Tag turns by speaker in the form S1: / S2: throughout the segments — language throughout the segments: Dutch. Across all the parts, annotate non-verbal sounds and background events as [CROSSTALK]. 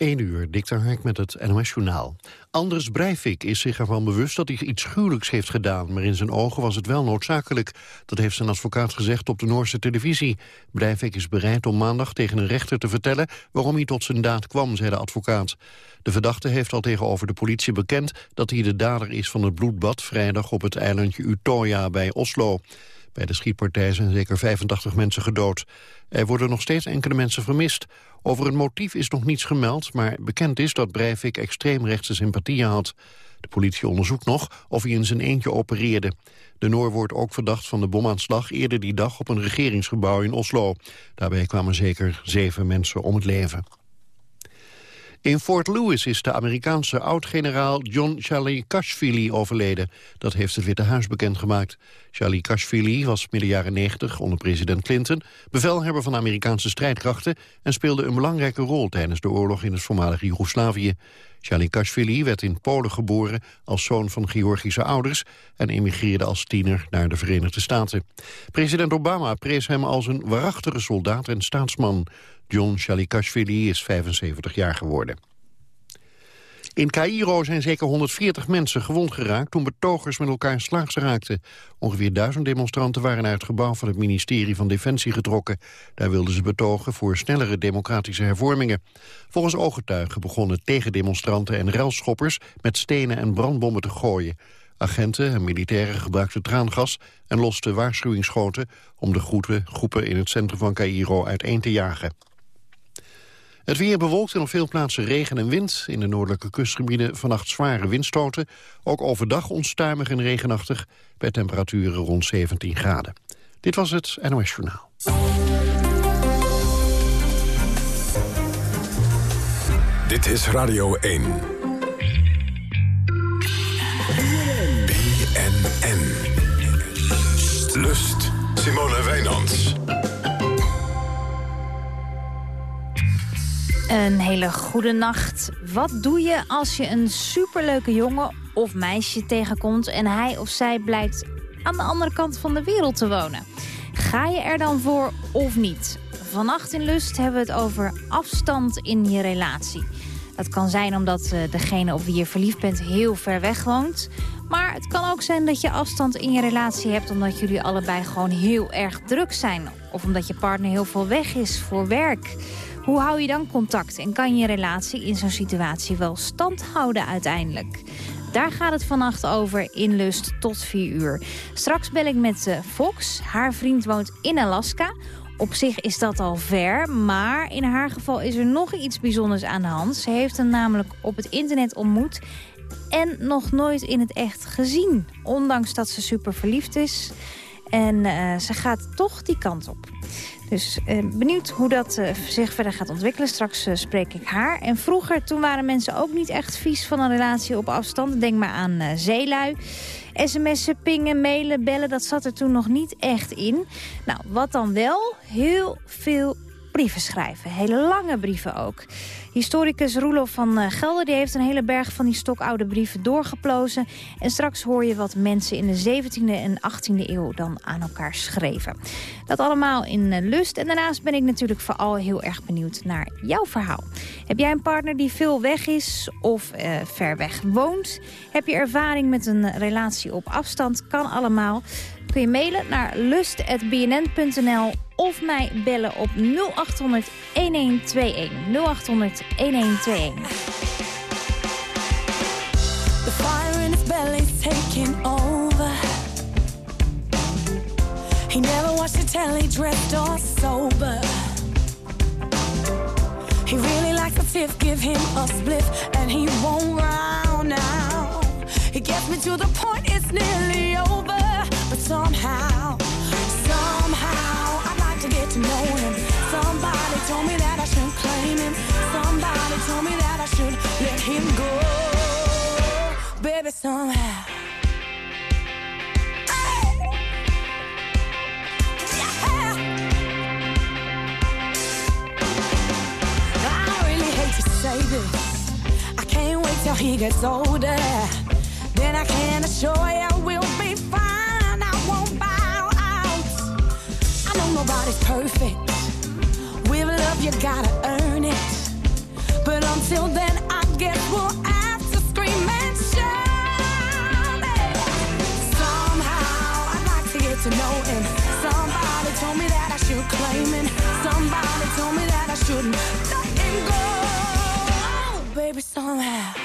S1: 1 uur, Dikter Hark met het NOS Journaal. Anders Breivik is zich ervan bewust dat hij iets gruwelijks heeft gedaan... maar in zijn ogen was het wel noodzakelijk. Dat heeft zijn advocaat gezegd op de Noorse televisie. Breivik is bereid om maandag tegen een rechter te vertellen... waarom hij tot zijn daad kwam, zei de advocaat. De verdachte heeft al tegenover de politie bekend... dat hij de dader is van het bloedbad vrijdag op het eilandje Utoya bij Oslo. Bij de schietpartij zijn zeker 85 mensen gedood. Er worden nog steeds enkele mensen vermist. Over een motief is nog niets gemeld, maar bekend is dat Breivik extreemrechtse sympathieën had. De politie onderzoekt nog of hij in zijn eentje opereerde. De Noor wordt ook verdacht van de bomaanslag eerder die dag op een regeringsgebouw in Oslo. Daarbij kwamen zeker zeven mensen om het leven. In Fort Lewis is de Amerikaanse oud-generaal John Shalikashvili overleden. Dat heeft het Witte Huis bekendgemaakt. Shalikashvili was midden jaren 90 onder president Clinton... bevelhebber van Amerikaanse strijdkrachten... en speelde een belangrijke rol tijdens de oorlog in het voormalige Joegoslavië. Shalikashvili werd in Polen geboren als zoon van Georgische ouders... en emigreerde als tiener naar de Verenigde Staten. President Obama prees hem als een waarachtige soldaat en staatsman. John Shalikashvili is 75 jaar geworden. In Cairo zijn zeker 140 mensen gewond geraakt toen betogers met elkaar slaags raakten. Ongeveer duizend demonstranten waren naar het gebouw van het ministerie van Defensie getrokken. Daar wilden ze betogen voor snellere democratische hervormingen. Volgens ooggetuigen begonnen tegendemonstranten en relschoppers met stenen en brandbommen te gooien. Agenten en militairen gebruikten traangas en losten waarschuwingsschoten om de groepen in het centrum van Cairo uiteen te jagen. Het weer bewolkt en op veel plaatsen regen en wind. In de noordelijke kustgebieden vannacht zware windstoten. Ook overdag onstuimig en regenachtig. Bij temperaturen rond 17 graden. Dit was het NOS Journaal.
S2: Dit is Radio 1. BNN. Lust. Simone Wijnands.
S3: Een hele goede nacht. Wat doe je als je een superleuke jongen of meisje tegenkomt... en hij of zij blijkt aan de andere kant van de wereld te wonen? Ga je er dan voor of niet? Vannacht in Lust hebben we het over afstand in je relatie. Dat kan zijn omdat eh, degene op wie je verliefd bent heel ver weg woont. Maar het kan ook zijn dat je afstand in je relatie hebt... omdat jullie allebei gewoon heel erg druk zijn. Of omdat je partner heel veel weg is voor werk... Hoe hou je dan contact en kan je relatie in zo'n situatie wel stand houden uiteindelijk? Daar gaat het vannacht over in Lust tot 4 uur. Straks bel ik met uh, Fox. Haar vriend woont in Alaska. Op zich is dat al ver, maar in haar geval is er nog iets bijzonders aan de hand. Ze heeft hem namelijk op het internet ontmoet en nog nooit in het echt gezien. Ondanks dat ze super verliefd is. En uh, ze gaat toch die kant op. Dus eh, benieuwd hoe dat eh, zich verder gaat ontwikkelen. Straks eh, spreek ik haar. En vroeger, toen waren mensen ook niet echt vies van een relatie op afstand. Denk maar aan zeelui. SMS'en, pingen, mailen, bellen, dat zat er toen nog niet echt in. Nou, wat dan wel? Heel veel brieven schrijven. Hele lange brieven ook. Historicus Roelof van eh, Gelder die heeft een hele berg van die stokoude brieven doorgeplozen. En straks hoor je wat mensen in de 17e en 18e eeuw dan aan elkaar schreven. Dat allemaal in eh, lust. En daarnaast ben ik natuurlijk vooral heel erg benieuwd naar jouw verhaal. Heb jij een partner die veel weg is of uh, ver weg woont? Heb je ervaring met een relatie op afstand? Kan allemaal kun je mailen naar lust.bnn.nl of mij bellen op 0800 1121. 0800 1121. The fire in his belly's taking over. He never watched the telly dressed or sober. He really likes a fifth, give him a spliff, and he won't round now. He gets me to the point, it's nearly over. Somehow, somehow, I'd like to get to know him. Somebody told me that I shouldn't claim him. Somebody told me that I should let him go. Baby, somehow. I really hate to say this. I can't wait till he gets older. Then I can assure you we'll be nobody's perfect. With love, you gotta earn it. But until
S4: then, I guess we'll have to scream and shout. It. Somehow, I'd like to get to know him. Somebody told me that I should claim him. Somebody told me that I shouldn't let him go. Oh, baby, somehow.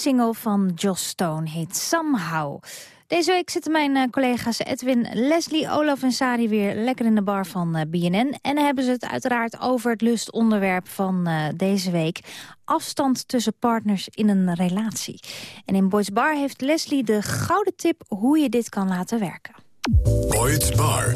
S3: Single van Joss Stone heet Somehow. Deze week zitten mijn eh, collega's Edwin, Leslie, Olaf en Sari weer lekker in de bar van eh, BNN. En hebben ze het uiteraard over het lustonderwerp van eh, deze week. Afstand tussen partners in een relatie. En in Boys Bar heeft Leslie de gouden tip hoe je dit kan laten werken.
S2: Boyd's Bar.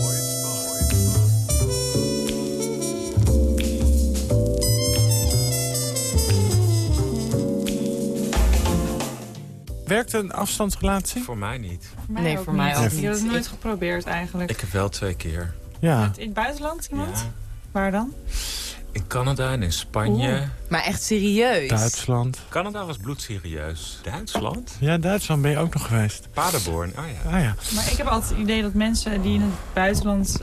S5: Werkt een afstandsrelatie?
S6: Voor mij niet.
S7: Nee, voor mij ook
S5: niet.
S8: Ik heb het nooit geprobeerd eigenlijk.
S6: Ik heb wel twee keer.
S5: Ja.
S8: In het buitenland iemand?
S6: Ja.
S8: Waar dan?
S6: In Canada en in Spanje.
S7: Maar echt serieus.
S5: Duitsland.
S6: Canada was bloedserieus. Duitsland?
S5: Ja, Duitsland ben je ook nog geweest.
S6: Paderborn, oh ja.
S5: Ah ja.
S8: Maar ik heb altijd het idee dat mensen die in het buitenland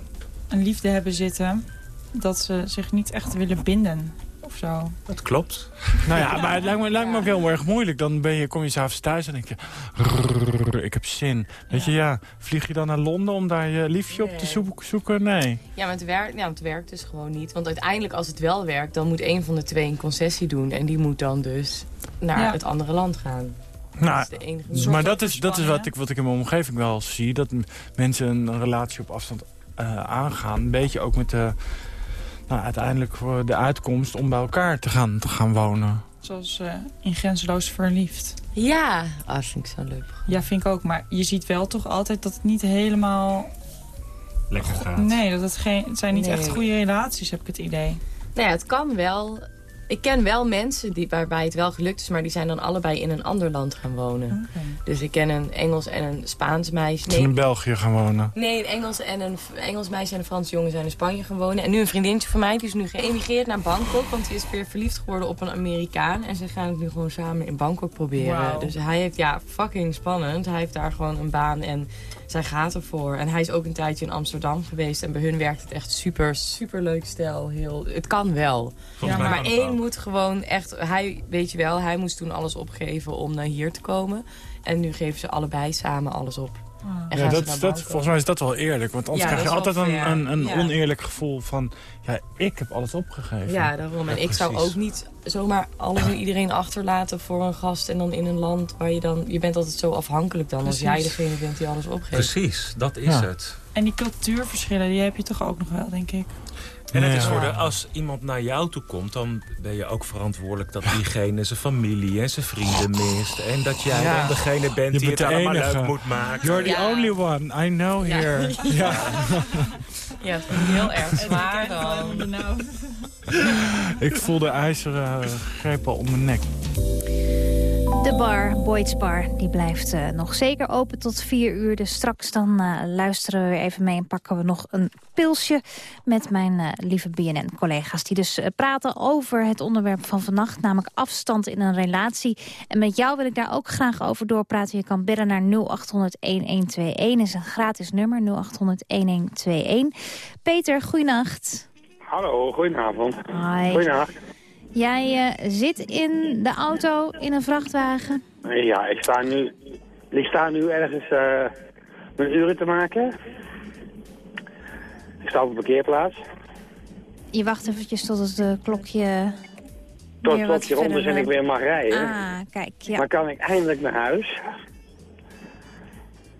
S8: een liefde hebben zitten... dat ze zich niet echt willen binden of zo.
S6: Dat klopt. [LAUGHS]
S5: Nou ja, maar het lijkt me, lijkt me ook heel erg moeilijk. Dan ben je, kom je s'avonds thuis en denk je... "Rrrr, ik heb zin. Weet je, ja. Vlieg je dan naar Londen om daar je liefje op te zoeken? Nee.
S7: Ja, maar het werkt, ja, het werkt dus gewoon niet. Want uiteindelijk, als het wel werkt, dan moet een van de twee een concessie doen. En die moet dan dus naar
S8: Ja.
S7: het andere land gaan.
S5: Nou,
S7: dat is
S5: maar dat is, dat is wat ik, wat ik in mijn omgeving wel zie. Dat mensen een relatie op afstand eh, aangaan. Een beetje ook met de, nou, uiteindelijk voor de uitkomst om bij elkaar te gaan, te gaan wonen.
S8: Zoals eh, in Grenzeloos Verliefd.
S7: Ja, ah, dat vind ik zo leuk.
S8: Ja, vind ik ook. Maar je ziet wel toch altijd dat het niet helemaal...
S6: Lekker gaat.
S8: Nee, dat het, geen, het zijn niet
S7: Nee.
S8: echt goede relaties, heb ik het idee.
S7: Nou ja, het kan wel. Ik ken wel mensen die, waarbij het wel gelukt is, maar die zijn dan allebei in een ander land gaan wonen. Dus ik ken een Engels en een Spaans meisje.
S5: Ze in
S7: Nee,
S5: België gaan wonen.
S7: nee een Engels, en een Engels meisje en een Frans jongen zijn in Spanje gaan wonen. En nu een vriendinnetje van mij, die is nu geëmigreerd naar Bangkok. Want die is weer verliefd geworden op een Amerikaan. En ze gaan het nu gewoon samen in Bangkok proberen. Dus hij heeft, ja, fucking spannend. Hij heeft daar gewoon een baan en zij gaat ervoor. En hij is ook een tijdje in Amsterdam geweest. En bij hun werkt het echt super, super leuk stijl. Heel, het kan wel.
S8: Ja,
S7: Maar één moet gewoon echt... Hij, weet je wel, hij moest toen alles opgeven om naar hier te komen. En nu geven ze allebei samen alles op. En
S5: Ja, dat, dat, volgens mij is dat wel eerlijk. Want anders
S7: Ja,
S5: krijg je altijd een, een, een
S7: Ja.
S5: oneerlijk gevoel van... Ja, ik heb alles opgegeven.
S7: Ja, daarom. En
S6: Ja,
S7: ik zou ook niet zomaar alles en iedereen achterlaten voor een gast. En dan in een land waar je dan... Je bent altijd zo afhankelijk dan als jij degene bent die alles opgeeft.
S6: Precies, dat is
S5: Ja.
S6: het.
S8: En die cultuurverschillen, die heb je toch ook nog wel, denk ik.
S6: En het is voor de, als iemand naar jou toe komt, dan ben je ook verantwoordelijk dat diegene zijn familie en zijn vrienden mist. En dat jij
S7: Ja.
S6: dan degene bent
S5: Je
S6: die
S5: bent
S6: het
S5: de
S6: allemaal
S5: enige.
S6: leuk moet maken.
S5: You're the
S7: Ja.
S5: only one, I know
S7: Ja.
S5: here. Ja. [LAUGHS]
S7: Ja, dat vind ik heel erg zwaar dan.
S8: Nou. [LAUGHS]
S5: Ik voel de ijzeren greep al om mijn nek.
S3: De bar, Boyd's Bar, die blijft eh, nog zeker open tot vier uur. Dus straks dan eh, luisteren we weer even mee en pakken we nog een pilsje... met mijn eh, lieve BNN-collega's. Die dus praten over het onderwerp van vannacht, namelijk afstand in een relatie. En met jou wil ik daar ook graag over doorpraten. Je kan bellen naar 0800-1121. is een gratis nummer, 0800-1121. Peter, goeienacht.
S9: Hallo, goedenavond.
S3: Hi.
S9: Goedenacht.
S3: Jij eh, zit in de auto in een vrachtwagen.
S9: Ja, ik sta nu, ik sta nu ergens eh mijn uren te maken. Ik sta op een parkeerplaats.
S3: Je wacht eventjes tot het eh, klokje
S9: Tot
S3: weer
S9: tot
S3: wat
S9: je rond is en ik weer mag rijden.
S3: Ah, kijk, ja.
S9: Dan kan ik eindelijk naar huis.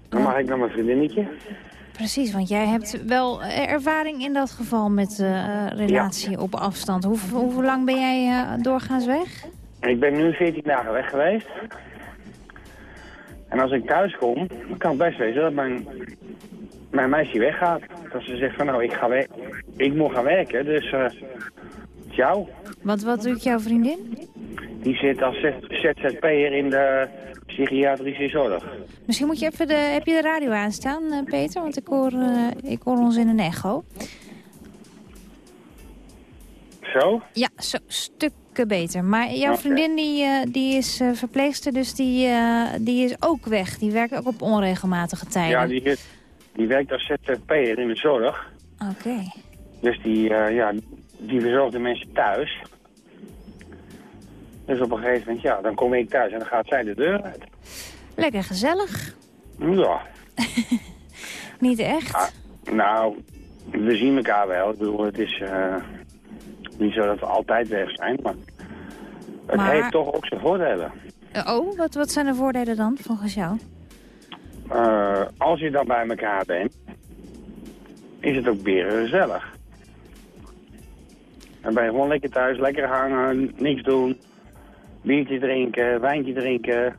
S9: Dan mag ik naar mijn vriendinnetje.
S3: Precies, want jij hebt wel eh, ervaring in dat geval met eh, relatie op afstand. Hoe, hoe lang ben jij eh, doorgaans weg?
S9: Ik ben nu 14 dagen weg geweest. En als ik thuis kom, dan kan het best wezen dat mijn, mijn meisje weggaat. Dat ze zegt van nou, ik, ga we ik moet gaan werken, dus eh ciao.
S3: Wat, wat doet jouw vriendin?
S9: Die zit als ZZP'er in de psychiatrische zorg.
S3: Misschien moet je even de, heb je de radio aanstaan, eh, Peter? Want ik hoor, eh, ik hoor ons in een echo.
S9: Zo?
S3: Ja, zo, stukken beter. Maar jouw vriendin die, eh, die is verpleegster, dus die, die is ook weg. Die werkt ook op onregelmatige tijden.
S9: Ja, die, die werkt als ZZP'er in de zorg.
S3: Oké.
S9: Dus die, ja, die verzorgt de mensen thuis. Dus op een gegeven moment, ja, dan kom ik thuis en dan gaat zij de deur uit.
S3: Lekker gezellig.
S9: Ja, [LAUGHS]
S3: Niet echt.
S9: Ah, nou, we zien elkaar wel. Ik bedoel, het is eh, niet zo dat we altijd weg zijn, maar het
S3: Maar-
S9: heeft toch ook zijn voordelen.
S3: Eh, oh, wat, wat zijn de voordelen dan, volgens jou?
S9: Eh, als je dan bij elkaar bent, is het ook beren gezellig. Dan ben je gewoon lekker thuis, lekker hangen, niks doen, biertje drinken, wijntje drinken.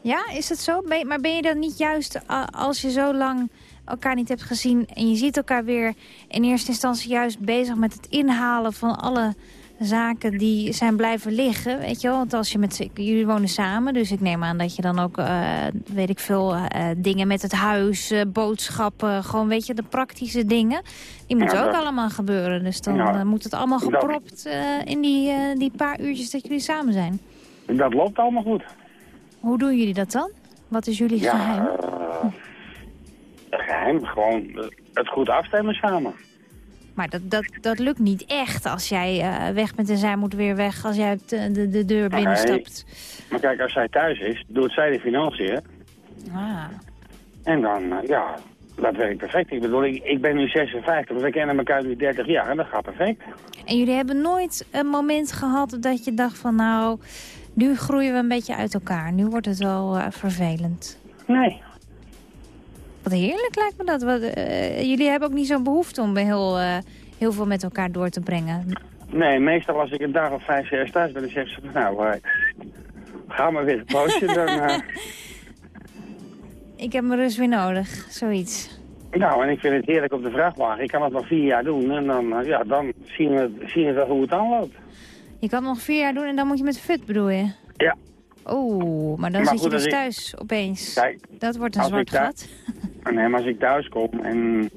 S3: Ja, is het zo? Maar ben je dan niet juist, a- als je zo lang elkaar niet hebt gezien... en je ziet elkaar weer in eerste instantie juist bezig met het inhalen van alle zaken die zijn blijven liggen, weet je wel? Want als je met jullie wonen samen, dus ik neem aan dat je dan ook, eh, weet ik veel, eh, dingen met het huis, eh, boodschappen, gewoon weet je, de praktische dingen, die moeten
S9: Ja,
S3: ook
S9: dat-
S3: allemaal gebeuren. Dus dan
S9: Ja,
S3: moet het allemaal gepropt in die, die paar uurtjes dat jullie samen zijn.
S9: Dat loopt allemaal goed.
S3: Hoe doen jullie dat dan? Wat is jullie geheim?
S9: eh, geheim, gewoon het goed afstemmen samen.
S3: Maar dat, dat, dat lukt niet echt als jij eh, weg bent en zij moet weer weg als jij de, de, de deur binnenstapt.
S9: Maar kijk, als zij thuis is, doet zij de financiën.
S3: Ah.
S9: En dan, eh, ja, dat werkt perfect. Ik bedoel, ik, ik ben nu 56, we kennen elkaar nu 30 jaar en dat gaat perfect.
S3: En jullie hebben nooit een moment gehad dat je dacht van nou, nu groeien we een beetje uit elkaar. Nu wordt het wel eh, vervelend.
S9: Nee.
S3: Wat heerlijk lijkt me dat. Wat, eh, jullie hebben ook niet zo'n behoefte om heel, eh, heel veel met elkaar door te brengen.
S9: Nee, meestal als ik een dag of vijf, zes thuis ben, dan zegt ze, nou, eh, ga maar weer een poosje. [LAUGHS] Dan,
S3: Ik heb mijn rust weer nodig, zoiets.
S9: nou, en ik vind het heerlijk op de vrachtwagen. Ik kan het nog vier jaar doen en dan, ja, dan zien we, zien we wel hoe het aanloopt.
S3: Je kan het nog vier jaar doen en dan moet je met fut, bedoel je?
S9: Ja.
S3: Oeh, maar dan
S9: Maar
S3: zit
S9: goed,
S3: je dus
S9: ik-
S3: thuis opeens.
S9: Kijk,
S3: Dat wordt een zwart gat. [LAUGHS]
S9: Nee, maar als ik thuis kom en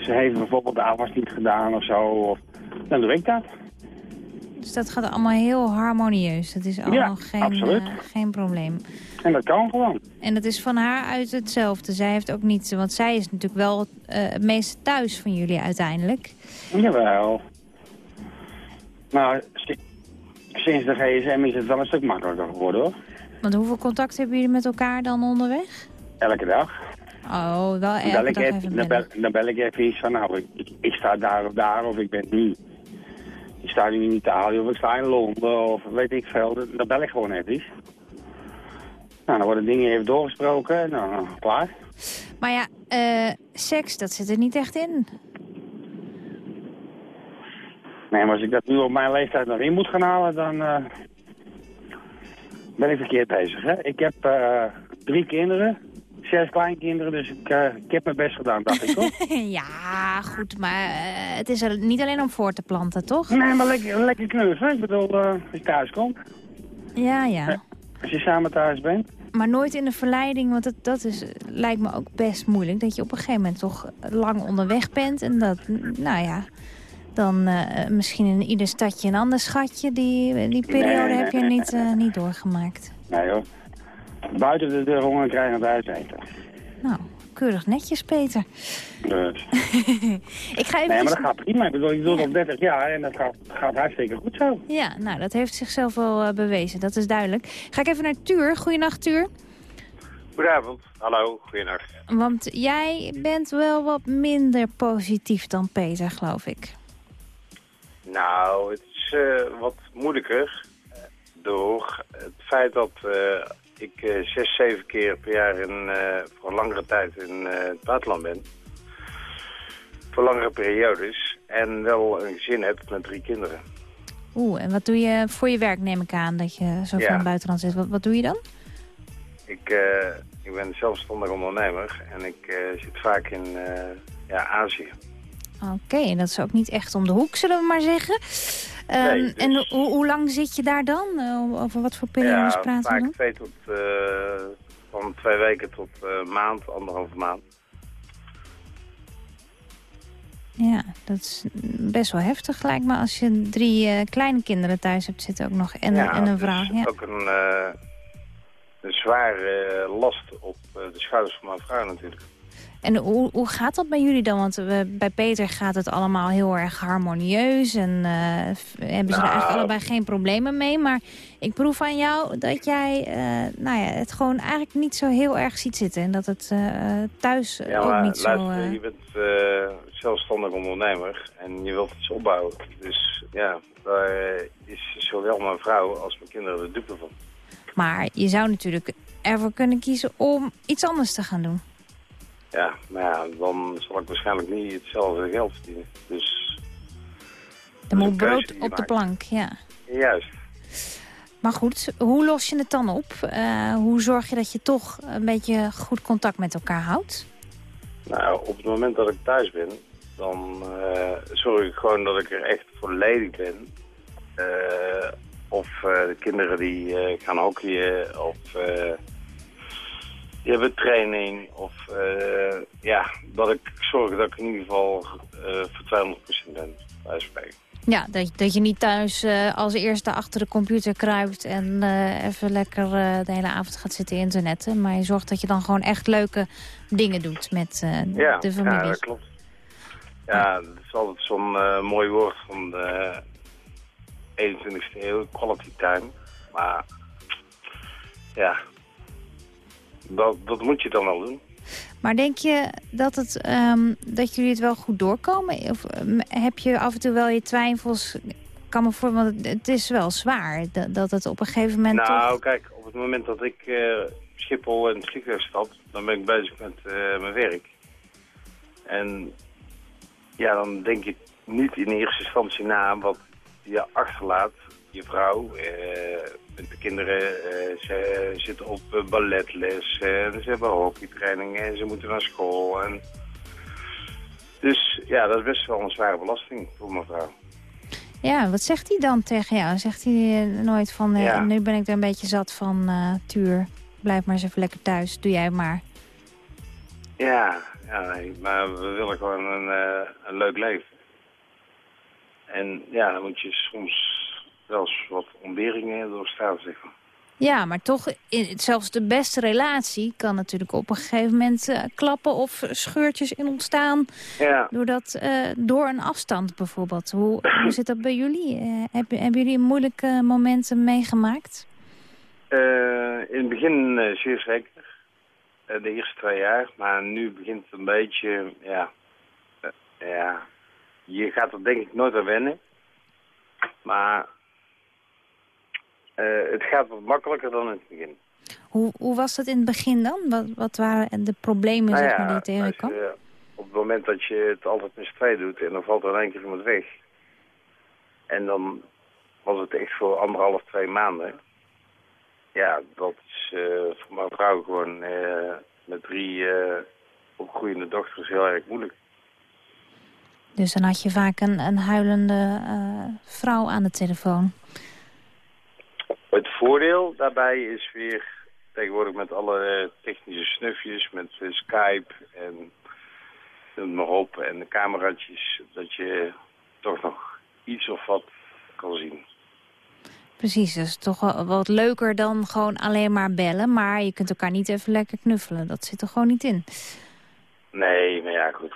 S9: ze heeft bijvoorbeeld de afwas niet gedaan of zo, of, dan doe ik dat.
S3: Dus dat gaat allemaal heel harmonieus. Dat is allemaal geen,
S9: absoluut.
S3: eh, geen probleem.
S9: En dat kan gewoon.
S3: En dat is van haar uit hetzelfde. Zij heeft ook niet... Want zij is natuurlijk wel eh, het meeste thuis van jullie uiteindelijk.
S9: Jawel. Nou, si- sinds de gsm is het wel een stuk makkelijker geworden hoor.
S3: Want hoeveel contact hebben jullie met elkaar dan onderweg?
S9: Elke dag.
S3: Oh, wel
S9: Dan
S3: elke
S9: bel, ik
S3: dag
S9: even,
S3: even
S9: dan, bel, dan bel ik even iets van, nou, ik, ik, sta daar of daar, of ik ben nu. Ik sta nu in Italië, of ik sta in Londen, of weet ik veel. Dan, dan bel ik gewoon even iets. Nou, dan worden dingen even doorgesproken en dan eh, klaar.
S3: Maar ja, eh, seks, dat zit er niet echt in.
S9: Nee, maar als ik dat nu op mijn leeftijd nog in moet gaan halen, dan eh, ben ik verkeerd bezig. Hè? Ik heb eh, drie kinderen, zes kleinkinderen, dus ik, eh, ik heb mijn best gedaan, dacht ik toch? [LAUGHS]
S3: ja, goed, maar het is er niet alleen om voor te planten, toch?
S9: nee, maar lekker, lekker knuffelen. Ik bedoel, als je thuis komt,
S3: Ja, ja.
S9: als je samen thuis bent.
S3: Maar nooit in de verleiding, want dat, dat is, lijkt me ook best moeilijk. Dat je op een gegeven moment toch lang onderweg bent. En dat, nou ja, dan eh, misschien in ieder stadje een ander schatje. Die, die periode
S9: Nee,
S3: heb je niet, eh, niet doorgemaakt.
S9: Nee hoor. Buiten de deur honger krijgen het uit eten.
S3: Nou, keurig netjes, Peter.
S9: Dus. [LAUGHS]
S3: ik ga even...
S9: Nee, maar dat gaat prima. Ik bedoel, ik doe het al 30 jaar en dat gaat, gaat hartstikke goed zo.
S3: Ja, nou, dat heeft zichzelf wel eh, bewezen. Dat is duidelijk. Ga ik even naar Tuur. Goedenacht, Tuur.
S10: Goedenavond. Hallo, goedenacht.
S3: Want jij bent wel wat minder positief dan Peter, geloof ik.
S10: Nou, het is eh, wat moeilijker door het feit dat eh, ik eh, zes, zeven keer per jaar in, voor langere tijd in het buitenland ben. Voor langere periodes. En wel een gezin heb met drie kinderen.
S3: Oeh, en wat doe je voor je werk, neem ik aan, dat je zo
S10: Ja.
S3: van het buitenland zit. Wat, wat doe je dan?
S10: Ik, ik ben zelfstandig ondernemer en ik zit vaak in ja, Azië.
S3: Oké, en dat is ook niet echt om de hoek, zullen we maar zeggen. Ehm,
S10: Nee, dus-
S3: En ho- hoe lang zit je daar dan? Eh, over wat voor periodes
S10: Ja,
S3: praten we
S10: vaak
S3: dan?
S10: twee tot, eh, van twee weken tot eh maand, anderhalve maand.
S3: Ja, dat is best wel heftig lijkt me als je drie kleine kinderen thuis hebt zitten ook nog. En,
S10: ja,
S3: en een
S10: dus
S3: vrouw. Ja.
S10: ook een, een zware last op de schouders van mijn vrouw natuurlijk.
S3: En hoe, hoe gaat dat bij jullie dan? Want eh, bij Peter gaat het allemaal heel erg harmonieus. En eh, hebben ze er
S10: Nou.
S3: eigenlijk allebei geen problemen mee. Maar ik proef aan jou dat jij eh, nou ja, het gewoon eigenlijk niet zo heel erg ziet zitten. En dat het thuis
S10: Ja,
S3: ook niet
S10: luister,
S3: zo... eh,
S10: je bent zelfstandig ondernemer en je wilt iets opbouwen. Dus ja, daar is zowel mijn vrouw als mijn kinderen de dupe van.
S3: Maar je zou natuurlijk ervoor kunnen kiezen om iets anders te gaan doen.
S10: Ja, maar ja, dan zal ik waarschijnlijk niet hetzelfde geld verdienen. Dus
S3: Er
S10: is
S3: moet brood op de plank, ja.
S10: juist.
S3: Maar goed, hoe los je het dan op? Eh, hoe zorg je dat je toch een beetje goed contact met elkaar houdt?
S10: Nou, op het moment dat ik thuis ben, dan eh, zorg ik gewoon dat ik er echt volledig ben. Eh, of de kinderen die gaan hockeyen, of die hebben training. Of eh, ja, dat ik zorg dat ik in ieder geval eh voor 200% ben.
S3: Ja, dat, dat je niet thuis eh, als eerste achter de computer kruipt... en even lekker de hele avond gaat zitten internetten. Maar je zorgt dat je dan gewoon echt leuke dingen doet met
S10: Ja,
S3: de familie.
S10: ja, dat klopt. Ja, dat is altijd zo'n mooi woord van de 21ste eeuw, quality time. Maar ja, dat, dat moet je dan wel doen.
S3: Maar denk je dat, het, ehm, dat jullie het wel goed doorkomen? Of ehm, heb je af en toe wel je twijfels? Kan me voor, want het, het is wel zwaar dat, dat het op een gegeven moment
S10: nou,
S3: toch...
S10: kijk, op het moment dat ik eh, Schiphol in het vliegtuig stap, dan ben ik bezig met eh, mijn werk. En ja, dan denk je niet in eerste instantie na wat je achterlaat. Je vrouw, eh, met de kinderen, eh, ze zitten op eh, balletles, ze hebben hockeytraining en ze moeten naar school. En... Dus ja, dat is best wel een zware belasting voor mijn vrouw.
S3: Ja, wat zegt hij dan tegen jou? Zegt hij nooit van,
S10: Ja.
S3: nu ben ik er een beetje zat van, eh, Tuur, blijf maar eens even lekker thuis, doe jij maar.
S10: Ja, ja nee, maar we willen gewoon een, een leuk leven. En ja, dan moet je soms wel eens wat ontberingen doorstaan, zeg maar.
S3: Ja, maar toch, in, zelfs de beste relatie kan natuurlijk op een gegeven moment eh, klappen of scheurtjes in ontstaan.
S10: Ja,
S3: Doordat, eh, door een afstand bijvoorbeeld. Hoe, hoe zit dat bij jullie? Eh, hebben, hebben jullie moeilijke momenten meegemaakt?
S10: in het begin zeer zeker. De eerste twee jaar. Maar nu begint het een beetje, ja... ja, je gaat er denk ik nooit aan wennen. Maar eh, het gaat wat makkelijker dan in het begin.
S3: Hoe, hoe was dat in het begin dan? Wat, wat waren de problemen
S10: Nou
S3: zeg maar, die je tegenkwam?
S10: je- op het moment dat je het altijd met z'n twee doet en dan valt er in één keer iemand weg. En dan was het echt voor anderhalf, twee maanden. Ja, dat is eh, voor mijn vrouw gewoon eh, met drie eh, opgroeiende dochters heel erg moeilijk.
S3: Dus dan had je vaak een, een huilende eh, vrouw aan de telefoon.
S10: Het voordeel daarbij is weer tegenwoordig met alle eh, technische snufjes, met eh, Skype en noem maar op en de cameraatjes, dat je toch nog iets of wat kan zien.
S3: Precies, dat is toch wel wat leuker dan gewoon alleen maar bellen. Maar je kunt elkaar niet even lekker knuffelen. Dat zit er gewoon niet in.
S10: Nee, maar ja, goed.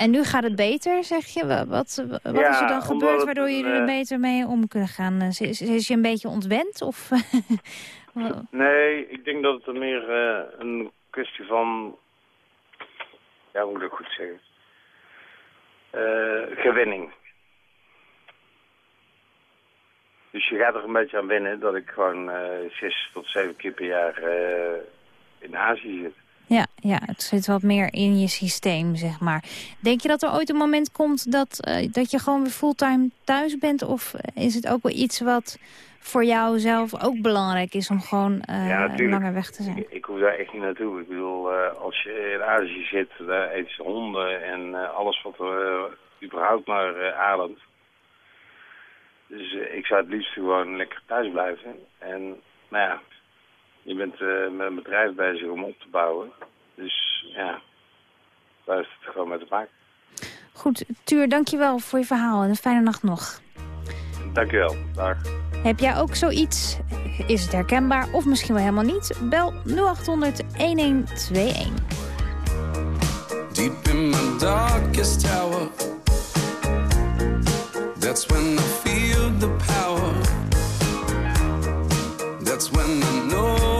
S3: En nu gaat het beter, zeg je? Wa- Wat, wat
S10: Ja,
S3: is er dan gebeurd waardoor jullie er
S10: eh,
S3: beter mee om kunnen gaan? Eh, Is, is, is je een beetje ontwend? Of, [LAUGHS]
S10: Nee, ik denk dat het er meer eh, een kwestie van... Ja, hoe moet ik dat goed zeggen? Gewenning. Dus je gaat er een beetje aan wennen dat ik gewoon zes tot zeven keer per jaar in Azië zit.
S3: Ja, ja, het zit wat meer in je systeem, zeg maar. Denk je dat er ooit een moment komt dat, eh, dat je gewoon weer fulltime thuis bent? Of is het ook wel iets wat voor jou zelf ook belangrijk is om gewoon eh,
S10: Ja,
S3: langer weg te zijn?
S10: Ik, ik hoef daar echt niet naartoe. Ik bedoel, eh, als je in Azië zit, daar eten ze honden en alles wat er überhaupt maar ademt. Dus ik zou het liefst gewoon lekker thuis blijven. En nou ja, je bent eh, met een bedrijf bezig om op te bouwen. Dus ja, daar heeft het gewoon mee te maken.
S3: Goed, Tuur, dankjewel voor je verhaal en een fijne nacht nog.
S10: Dankjewel. Dag.
S3: Heb jij ook zoiets? Is het herkenbaar of misschien wel helemaal niet? Bel 0800 1121.
S11: Deep in my darkest tower, that's when I feel the power. That's when I know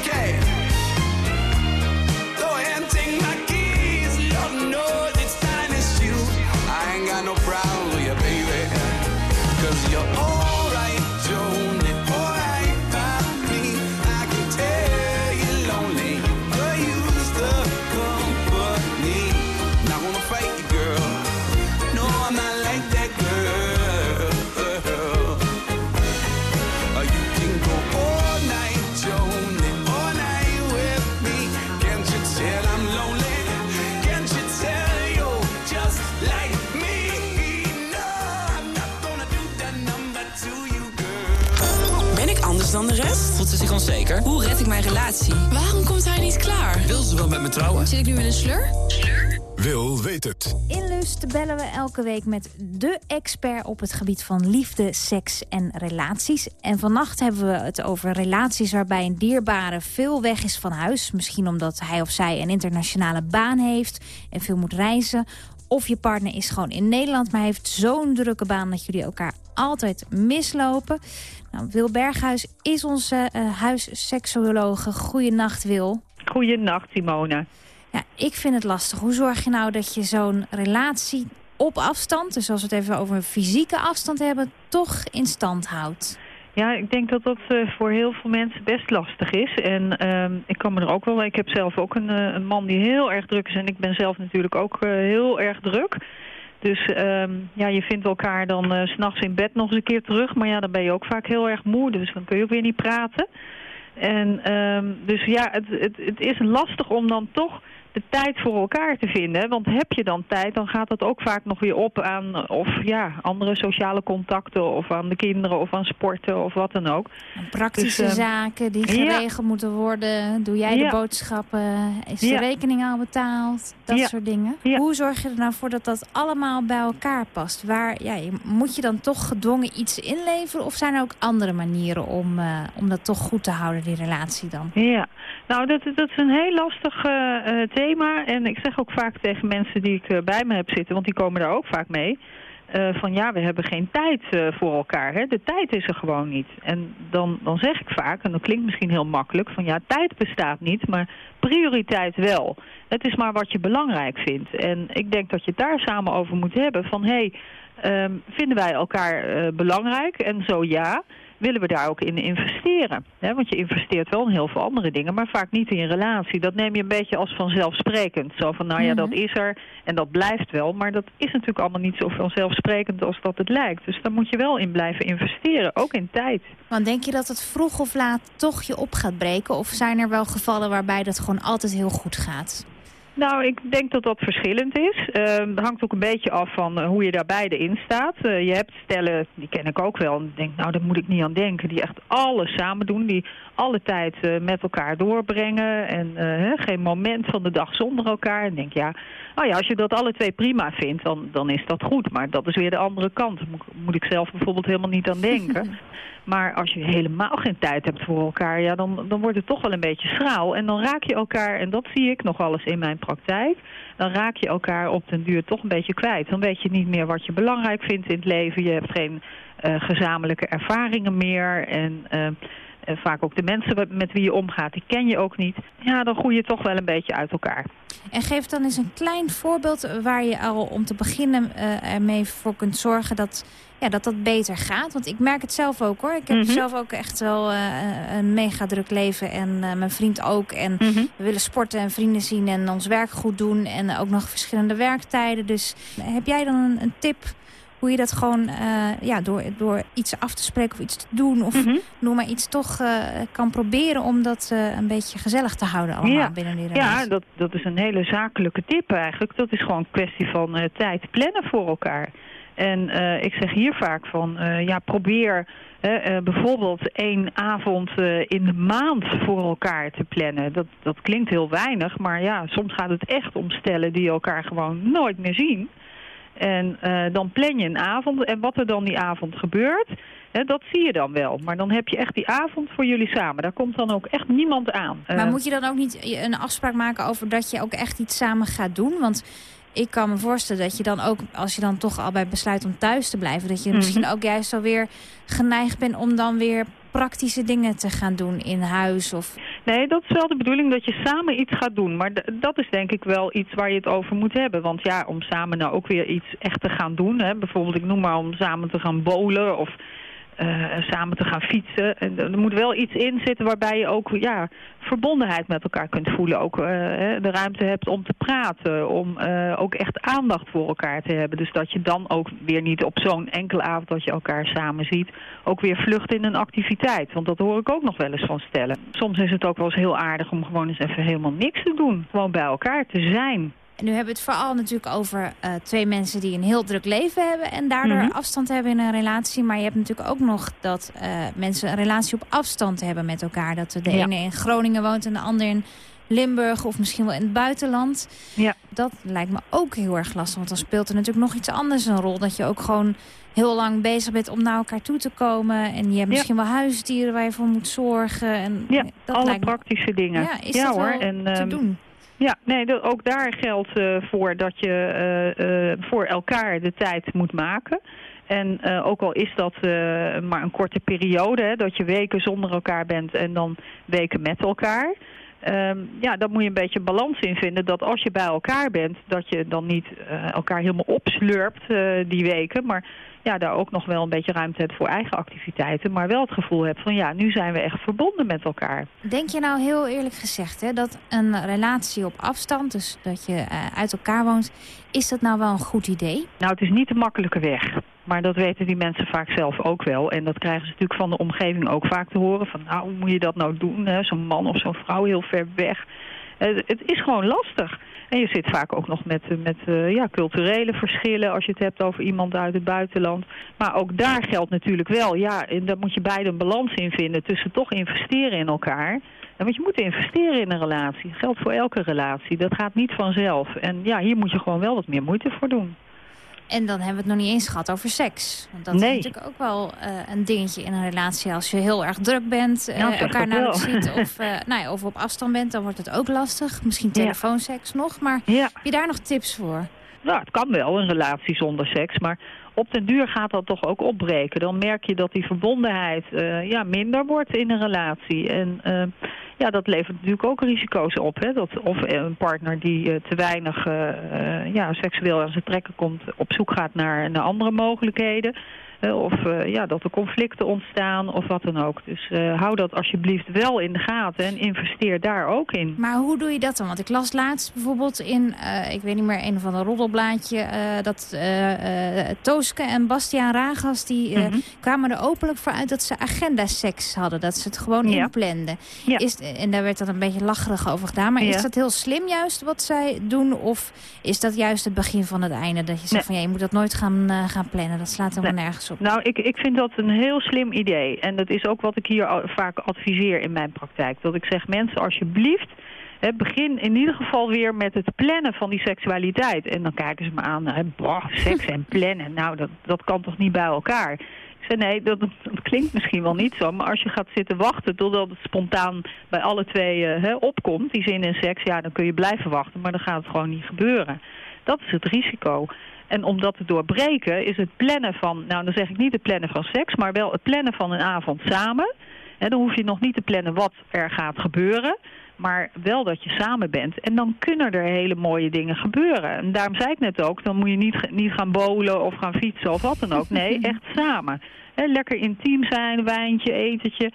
S12: zich onzeker?
S13: Hoe red ik mijn relatie? Waarom komt hij niet klaar?
S12: Wil ze wel met me trouwen?
S13: Zit ik nu in een slur?
S2: Wil weet het.
S3: In Kust bellen we elke week met de expert op het gebied van liefde, seks en relaties. En vannacht hebben we het over relaties waarbij een dierbare veel weg is van huis. Misschien omdat hij of zij een internationale baan heeft en veel moet reizen. Of je partner is gewoon in Nederland, maar heeft zo'n drukke baan dat jullie elkaar altijd mislopen. Nou, Wil Berghuis is onze uh, huisseksuologe. Goeienacht, Wil.
S12: Goeienacht, Simone.
S3: Ja, ik vind het lastig. Hoe zorg je nou dat je zo'n relatie op afstand... dus als we het even over een fysieke afstand hebben... toch in stand houdt?
S12: Ja, ik denk dat dat uh, voor heel veel mensen best lastig is. En uh, ik kan me er ook wel... Ik heb zelf ook een, uh, een, man die heel erg druk is. En ik ben zelf natuurlijk ook heel erg druk. Dus um, ja, je vindt elkaar dan uh, s'nachts in bed nog eens een keer terug. Maar ja, dan ben je ook vaak heel erg moe. Dus dan kun je ook weer niet praten. En um, dus ja, het, het, het is lastig om dan toch de tijd voor elkaar te vinden. Want heb je dan tijd, dan gaat dat ook vaak nog weer op aan of, ja, andere sociale contacten... of aan de kinderen of aan sporten of wat dan ook.
S3: En praktische dus, uh, zaken die geregeld ja. moeten worden. Doe jij de boodschappen? Is de ja. rekening al betaald? Dat soort dingen. Hoe zorg je er nou voor dat dat allemaal bij elkaar past? Waar, ja, moet je dan toch gedwongen iets inleveren? Of zijn er ook andere manieren om, uh, om dat toch goed te houden, die relatie dan?
S12: Ja, nou dat, dat is een heel lastig uh, thema. En ik zeg ook vaak tegen mensen die ik uh, bij me heb zitten, want die komen daar ook vaak mee. Uh, van ja, we hebben geen tijd uh, voor elkaar. Hè? De tijd is er gewoon niet. En dan, dan zeg ik vaak, en dat klinkt misschien heel makkelijk... van ja, tijd bestaat niet, maar prioriteit wel. Het is maar wat je belangrijk vindt. En ik denk dat je het daar samen over moet hebben. Van hé, hey, um, vinden wij elkaar belangrijk? En zo ja willen we daar ook in investeren. He, want je investeert wel in heel veel andere dingen, maar vaak niet in relatie. Dat neem je een beetje als vanzelfsprekend. Zo van, nou ja, dat is er en dat blijft wel. Maar dat is natuurlijk allemaal niet zo vanzelfsprekend als dat het lijkt. Dus daar moet je wel in blijven investeren, ook in tijd.
S3: Want denk je dat het vroeg of laat toch je op gaat breken? Of zijn er wel gevallen waarbij dat gewoon altijd heel goed gaat?
S12: Nou, ik denk dat dat verschillend is. Uh, het hangt ook een beetje af van uh, hoe je daar beide in staat. Uh, je hebt stellen, die ken ik ook wel, en ik denk, nou, daar moet ik niet aan denken. Die echt alles samen doen, die alle tijd met elkaar doorbrengen. En geen moment van de dag zonder elkaar. En denk, ja, nou ja, als je dat alle twee prima vindt, dan, dan is dat goed. Maar dat is weer de andere kant. Daar moet, moet ik zelf bijvoorbeeld helemaal niet aan [LAUGHS] denken. Maar als je helemaal geen tijd hebt voor elkaar, ja, dan, dan wordt het toch wel een beetje schraal. En dan raak je elkaar, en dat zie ik nog alles in mijn praktijk, dan raak je elkaar op den duur toch een beetje kwijt. Dan weet je niet meer wat je belangrijk vindt in het leven. Je hebt geen uh, gezamenlijke ervaringen meer. En uh, en vaak ook de mensen met wie je omgaat, die ken je ook niet. Ja, dan groei je toch wel een beetje uit elkaar.
S3: En geef dan eens een klein voorbeeld waar je al om te beginnen uh, ermee voor kunt zorgen dat, ja, dat dat beter gaat. Want ik merk het zelf ook hoor. Ik heb mm -hmm. zelf ook echt wel uh, een mega druk leven en uh, mijn vriend ook. En mm -hmm. we willen sporten en vrienden zien en ons werk goed doen. En ook nog verschillende werktijden. Dus heb jij dan een, een tip hoe je dat gewoon uh, ja, door, door iets af te spreken of iets te doen... of mm -hmm. noem maar iets toch uh, kan proberen om dat uh, een beetje gezellig te houden allemaal
S12: ja.
S3: binnen die relatie.
S12: Ja, dat, dat is een hele zakelijke tip eigenlijk. Dat is gewoon een kwestie van tijd plannen voor elkaar. En ik zeg hier vaak van, ja, probeer... bijvoorbeeld één avond in de maand voor elkaar te plannen. Dat, dat klinkt heel weinig, maar ja, soms gaat het echt om stellen die elkaar gewoon nooit meer zien. En uh, dan plan je een avond. En wat er dan die avond gebeurt, hè, dat zie je dan wel. Maar dan heb je echt die avond voor jullie samen. Daar komt dan ook echt niemand aan.
S3: Maar uh, moet je dan ook niet een afspraak maken over dat je ook echt iets samen gaat doen? Want ik kan me voorstellen dat je dan ook, als je dan toch al bij besluit om thuis te blijven... dat je mm -hmm. misschien ook juist alweer geneigd bent om dan weer praktische dingen te gaan doen in huis? Of...
S12: Nee, dat is wel de bedoeling dat je samen iets gaat doen. Maar dat is denk ik wel iets waar je het over moet hebben. Want ja, om samen nou ook weer iets echt te gaan doen. Hè, bijvoorbeeld, ik noem maar om samen te gaan bowlen of uh, samen te gaan fietsen. En er moet wel iets in zitten waarbij je ook ja, verbondenheid met elkaar kunt voelen. Ook uh, de ruimte hebt om te praten, om uh, ook echt aandacht voor elkaar te hebben. Dus dat je dan ook weer niet op zo'n enkele avond dat je elkaar samen ziet, ook weer vlucht in een activiteit. Want dat hoor ik ook nog wel eens van stellen. Soms is het ook wel eens heel aardig om gewoon eens even helemaal niks te doen. Gewoon bij elkaar te zijn.
S3: En nu hebben we het vooral natuurlijk over uh, twee mensen die een heel druk leven hebben... en daardoor mm -hmm. afstand hebben in een relatie. Maar je hebt natuurlijk ook nog dat uh, mensen een relatie op afstand hebben met elkaar. Dat de ja. ene in Groningen woont en de ander in Limburg of misschien wel in het buitenland.
S12: Ja.
S3: Dat lijkt me ook heel erg lastig. Want dan speelt er natuurlijk nog iets anders een rol. Dat je ook gewoon heel lang bezig bent om naar elkaar toe te komen. En je hebt misschien wel huisdieren waar je voor moet zorgen. En
S12: Ja,
S3: dat
S12: alle
S3: me-
S12: praktische dingen.
S3: Ja, is dat
S12: hoor.
S3: wel
S12: en,
S3: te
S12: ehm,
S3: doen?
S12: Ja, nee, ook daar geldt eh, voor dat je eh, eh, voor elkaar de tijd moet maken. En ook al is dat maar een korte periode, hè, dat je weken zonder elkaar bent en dan weken met elkaar. Ehm, ja, daar moet je een beetje balans in vinden. Dat als je bij elkaar bent, dat je dan niet eh, elkaar helemaal opslurpt eh, die weken. Maar ja, daar ook nog wel een beetje ruimte hebt voor eigen activiteiten. Maar wel het gevoel hebt van ja, nu zijn we echt verbonden met elkaar.
S3: Denk je nou heel eerlijk gezegd hè, dat een relatie op afstand, dus dat je eh, uit elkaar woont, is dat nou wel een goed idee?
S12: Nou, het is niet de makkelijke weg. Maar dat weten die mensen vaak zelf ook wel. En dat krijgen ze natuurlijk van de omgeving ook vaak te horen. Van nou, hoe moet je dat nou doen? Zo'n man of zo'n vrouw heel ver weg. Eh, het is gewoon lastig. En je zit vaak ook nog met, met eh, ja, culturele verschillen als je het hebt over iemand uit het buitenland. Maar ook daar geldt natuurlijk wel, ja, en daar moet je beide een balans in vinden tussen toch investeren in elkaar. En want je moet investeren in een relatie. Dat geldt voor elke relatie. Dat gaat niet vanzelf. En ja, hier moet je gewoon wel wat meer moeite voor doen.
S3: En dan hebben we het nog niet eens gehad over seks. Want dat
S12: Nee.
S3: is natuurlijk ook wel eh, een dingetje in een relatie. Als je heel erg druk bent,
S12: Ja, zeg
S3: elkaar nauwelijks
S12: wel.
S3: ziet... [LAUGHS] Of, eh, nou ja, of op afstand bent, dan wordt het ook lastig. Misschien telefoonseks nog. Maar heb je daar nog tips voor?
S12: Nou, het kan wel, een relatie zonder seks, maar op den duur gaat dat toch ook opbreken. Dan merk je dat die verbondenheid ja, minder wordt in een relatie. En ja, dat levert natuurlijk ook risico's op. Hè? Dat of een partner die eh, te weinig eh, eh, ja, seksueel aan zijn trekken komt... op zoek gaat naar, naar andere mogelijkheden. Of eh, ja, dat er conflicten ontstaan of wat dan ook. Dus eh, hou dat alsjeblieft wel in de gaten en investeer daar ook in.
S3: Maar hoe doe je dat dan? Want ik las laatst bijvoorbeeld in, eh, ik weet niet meer, een van de roddelblaadje... dat Tooske en Bastiaan Ragas, die
S12: Mhm.
S3: kwamen er openlijk voor uit... dat ze agendaseks hadden, dat ze het gewoon
S12: Ja.
S3: inplanden. Is, en daar werd dan een beetje lacherig over gedaan. Maar
S12: Ja.
S3: is dat heel slim juist wat zij doen? Of is dat juist het begin van het einde? Dat je zegt van ja, je moet dat nooit gaan, gaan plannen. Dat slaat helemaal
S12: Nee.
S3: nergens
S12: Nou, ik, ik vind dat een heel slim idee. En dat is ook wat ik hier vaak adviseer in mijn praktijk. Dat ik zeg, mensen, alsjeblieft, begin in ieder geval weer met het plannen van die seksualiteit. En dan kijken ze me aan, hè, bah, seks en plannen, nou, dat, dat kan toch niet bij elkaar? Ik zei, nee, dat, klinkt misschien wel niet zo. Maar als je gaat zitten wachten totdat het spontaan bij alle twee eh, opkomt, die zin in seks, ja, dan kun je blijven wachten. Maar dan gaat het gewoon niet gebeuren. Dat is het risico. En om dat te doorbreken is het plannen van, nou dan zeg ik niet het plannen van seks, maar wel het plannen van een avond samen. En dan hoef je nog niet te plannen wat er gaat gebeuren, maar wel dat je samen bent. En dan kunnen er hele mooie dingen gebeuren. En daarom zei ik net ook, dan moet je niet, niet gaan bowlen of gaan fietsen of wat dan ook. Nee, [LAUGHS] echt samen. Hè, lekker intiem zijn, wijntje, etentje.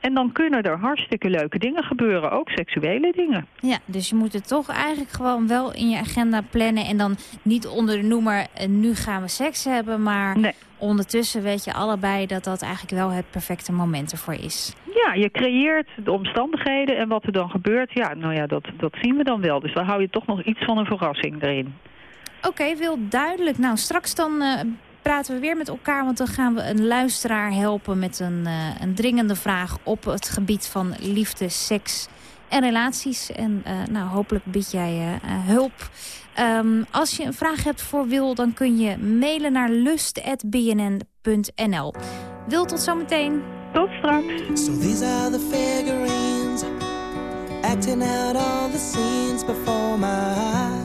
S12: En dan kunnen er hartstikke leuke dingen gebeuren, ook seksuele dingen.
S3: Ja, dus je moet het toch eigenlijk gewoon wel in je agenda plannen. En dan niet onder de noemer, eh, nu gaan we seks hebben. Maar ondertussen weet je allebei dat dat eigenlijk wel het perfecte moment ervoor is.
S12: Ja, je creëert de omstandigheden en wat er dan gebeurt, ja, nou ja, dat, dat zien we dan wel. Dus dan hou je toch nog iets van een verrassing erin.
S3: Oké, veel duidelijk. Nou, straks dan eh, praten we weer met elkaar. Want dan gaan we een luisteraar helpen met een, eh, een dringende vraag op het gebied van liefde, seks en relaties. En eh, nou, hopelijk bied jij eh, hulp. Ehm, als je een vraag hebt voor Wil, dan kun je mailen naar lust.bnn.nl. Wil, tot zometeen.
S12: Tot straks.
S14: So these are the figurines acting out all the scenes before my eyes.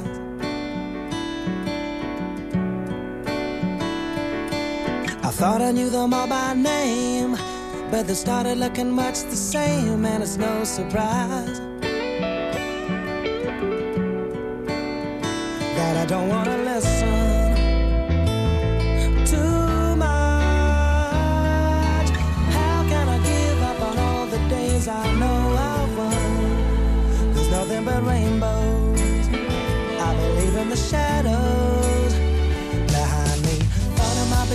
S14: I thought I knew them all by name, but they started looking much the same, and it's no surprise that I don't want to listen too much. How can I give up on all the days I know I've won? There's nothing but rainbows.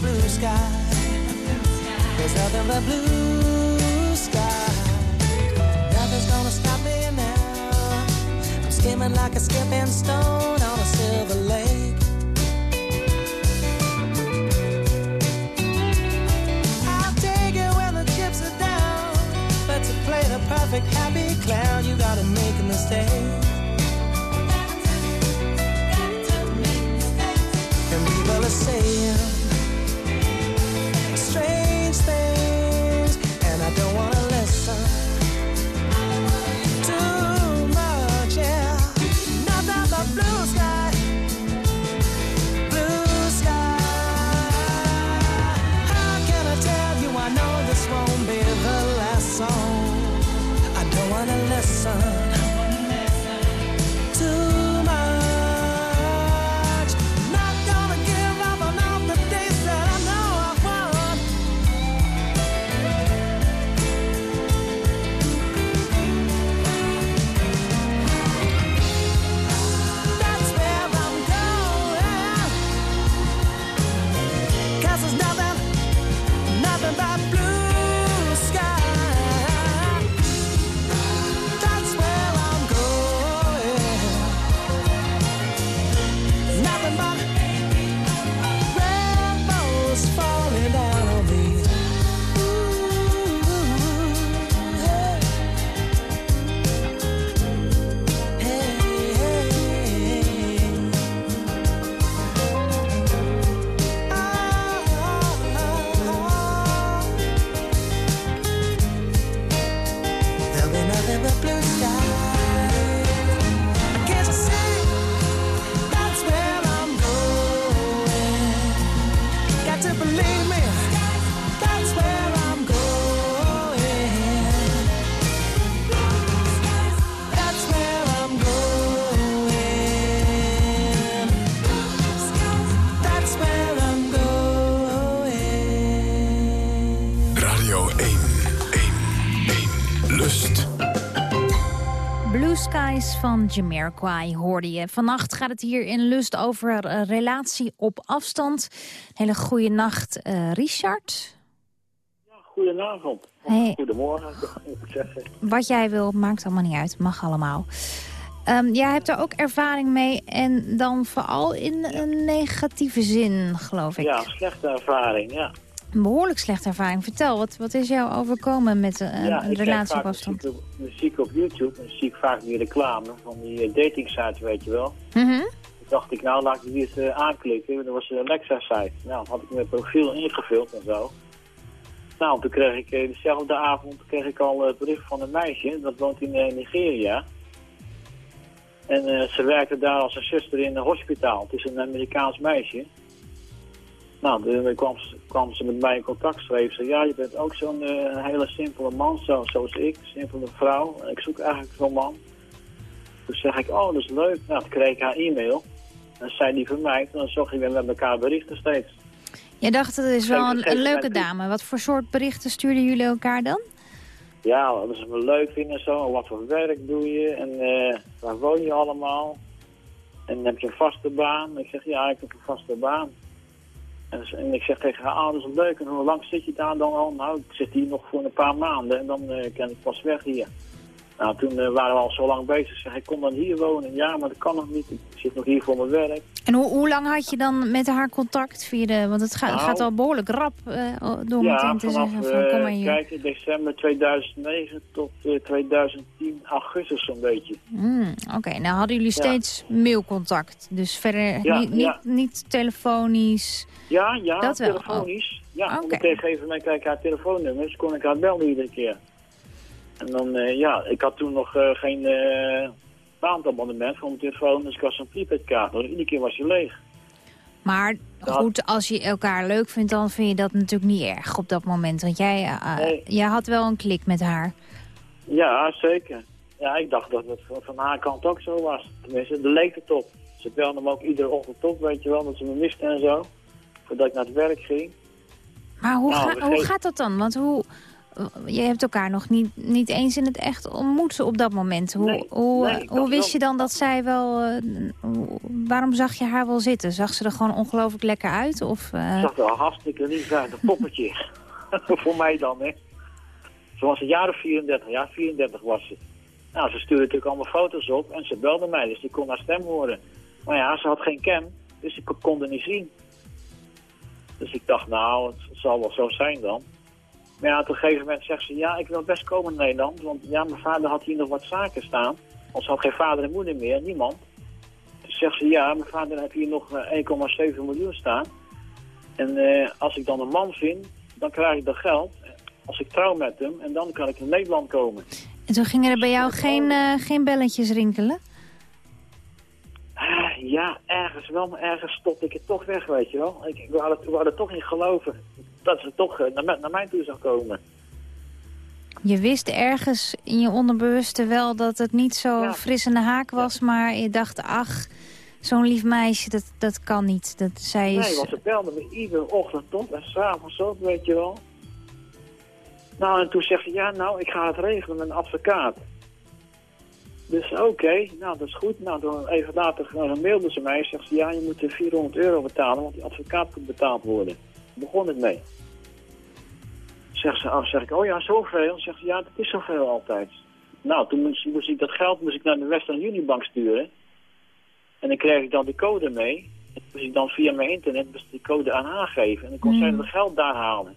S14: blue sky. There's nothing but blue sky. Nothing's gonna stop me now. I'm skimming like a skipping stone on a silver lake. Perfect happy clown, you gotta make a mistake. And people are saying
S3: van Jamiroquai hoorde je. Vannacht gaat het hier in Lust over een relatie op afstand. Hele goede nacht, eh, Richard.
S15: Goedenavond.
S3: Hey.
S15: Goedemorgen, moet ik zeggen.
S3: Wat jij wil, maakt allemaal niet uit. Mag allemaal. Ehm, jij hebt er ook ervaring mee en dan vooral in een negatieve zin, geloof ik.
S15: Ja, slechte ervaring, ja.
S3: Een behoorlijk slechte ervaring. Vertel, wat, wat is jou overkomen met eh, een,
S15: ja,
S3: een
S15: ik kijk
S3: relatie
S15: vaak
S3: op afstand?
S15: YouTube en zie ik vaak die reclame van die eh, dating sites, weet je wel.
S3: Mhm.
S15: Toen dacht ik, nou laat ik die eens eh, aanklikken. Dat was een Alexa-site. Nou, had ik mijn profiel ingevuld en zo. Nou, toen kreeg ik eh, dezelfde avond kreeg ik al het bericht van een meisje. Dat woont in eh, Nigeria. En eh, ze werkte daar als een zuster in een hospitaal. Het is een Amerikaans meisje. Nou, toen kwam, ze- kwam ze met mij in contact. Schreef ze, ja, je bent ook zo'n eh, hele simpele man, zo, zoals ik. Simpele vrouw. Ik zoek eigenlijk zo'n man. Toen zeg ik, oh, dat is leuk. Nou, toen kreeg ik haar e-mail. En zei die van mij, dan zocht je weer met elkaar berichten steeds.
S3: Jij dacht, het is wel een, een leuke dame. Wat voor soort berichten stuurden jullie elkaar dan?
S15: Ja, wat ze me leuk vinden en zo. Wat voor werk doe je? En eh, waar woon je allemaal? En heb je een vaste baan? Ik zeg, ja, ik heb een vaste baan. En, ik zeg tegen haar, ah, dat is leuk. En hoe lang zit je daar dan al? Nou, ik zit hier nog voor een paar maanden en dan eh, kan ik pas weg hier. Nou, toen eh, waren we al zo lang bezig. Zeg, ik kom dan hier wonen. Ja, maar dat kan nog niet. Ik zit nog hier voor mijn werk.
S3: En hoe, hoe lang had je dan met haar contact via de... Want het ga-
S15: Nou,
S3: gaat al behoorlijk rap eh, door
S15: ja,
S3: meteen te
S15: vanaf,
S3: zeggen van kom maar
S15: eh,
S3: hier.
S15: kijk, december 2009 tot eh, 2010 augustus zo'n beetje.
S3: Hmm, Oké, nou hadden jullie
S15: Ja.
S3: steeds mailcontact. Dus verder
S15: Ja,
S3: niet, niet,
S15: ja.
S3: niet telefonisch.
S15: Ja, ja,
S3: Dat wel.
S15: telefonisch. Ja,
S3: Oké.
S15: op een gegeven moment ik haar telefoonnummer, dus kon ik haar bellen iedere keer. En dan, eh, ja, ik had toen nog eh, geen eh maandabonnement voor mijn telefoon, dus ik had zo'n prepaidkaart. Dus iedere keer was je leeg.
S3: Maar goed, als je elkaar leuk vindt, dan vind je dat natuurlijk niet erg op dat moment. Want jij, eh,
S15: Nee.
S3: jij had wel een klik met haar.
S15: Ja, zeker. Ja, ik dacht dat het van- haar kant ook zo was. Tenminste, de leek het op. Ze belde me ook iedere ochtend op, weet je wel, dat ze me miste en zo. Voordat ik naar het werk ging.
S3: Maar hoe,
S15: Nou,
S3: ga- hoe gaat dat dan? Want hoe, je hebt elkaar nog niet, niet eens in het echt ontmoet op dat moment. Hoe,
S15: Nee,
S3: hoe,
S15: nee,
S3: eh, hoe wist
S15: wel-
S3: je dan dat zij wel... eh, waarom zag je haar wel zitten? Zag ze er gewoon ongelooflijk lekker uit? Of,
S15: Het zag er hartstikke lief uit, een poppetje. [LAUGHS] Voor mij dan, hè. Ze was een jaar of 34, ja, 34 was ze. Nou, ze stuurde natuurlijk allemaal foto's op en ze belde mij, dus ik kon haar stem horen. Maar ja, ze had geen cam, dus ik kon haar niet zien. Dus ik dacht, nou, het zal wel zo zijn dan. Maar ja, op een gegeven moment zegt ze, ja, ik wil best komen naar Nederland. Want ja, mijn vader had hier nog wat zaken staan. Want ze had geen vader en moeder meer, niemand. Dus zegt ze, ja, mijn vader heeft hier nog eh, 1,7 miljoen staan. En eh, als ik dan een man vind, dan krijg ik dat geld. Als ik trouw met hem, en dan kan ik naar Nederland komen.
S3: En toen gingen er bij jou geen, eh, geen belletjes rinkelen?
S15: Ja, ergens wel, maar ergens stopte ik het toch weg, weet je wel. Ik, ik wou, ik wou er toch niet geloven dat ze toch eh, naar, mij- naar mij toe zou komen.
S3: Je wist ergens in je onderbewuste wel dat het niet zo fris in de haak was... maar je dacht, ach, zo'n lief meisje, dat, dat kan niet. Dat, zij is...
S15: Nee, want ze belde me iedere ochtend op en s'avonds ook, weet je wel. Nou, en toen zegt ze, ja, nou, ik ga het regelen met een advocaat. Dus oké, nou, dat is goed. Nou, dan even later mailde ze mij en zegt ze, ja, je moet eh, 400 euro betalen, want die advocaat moet betaald worden. Daar begon het mee. Zegt ze, oh, zeg ik, oh ja, zoveel? Zegt ze, ja, dat is zoveel altijd. Nou, toen moest, moest ik dat geld moest ik naar de Western Union sturen. En dan kreeg ik dan die code mee. En moest ik dan via mijn internet dus die code aan haar geven. En dan kon zij
S3: Hmm.
S15: het geld daar halen.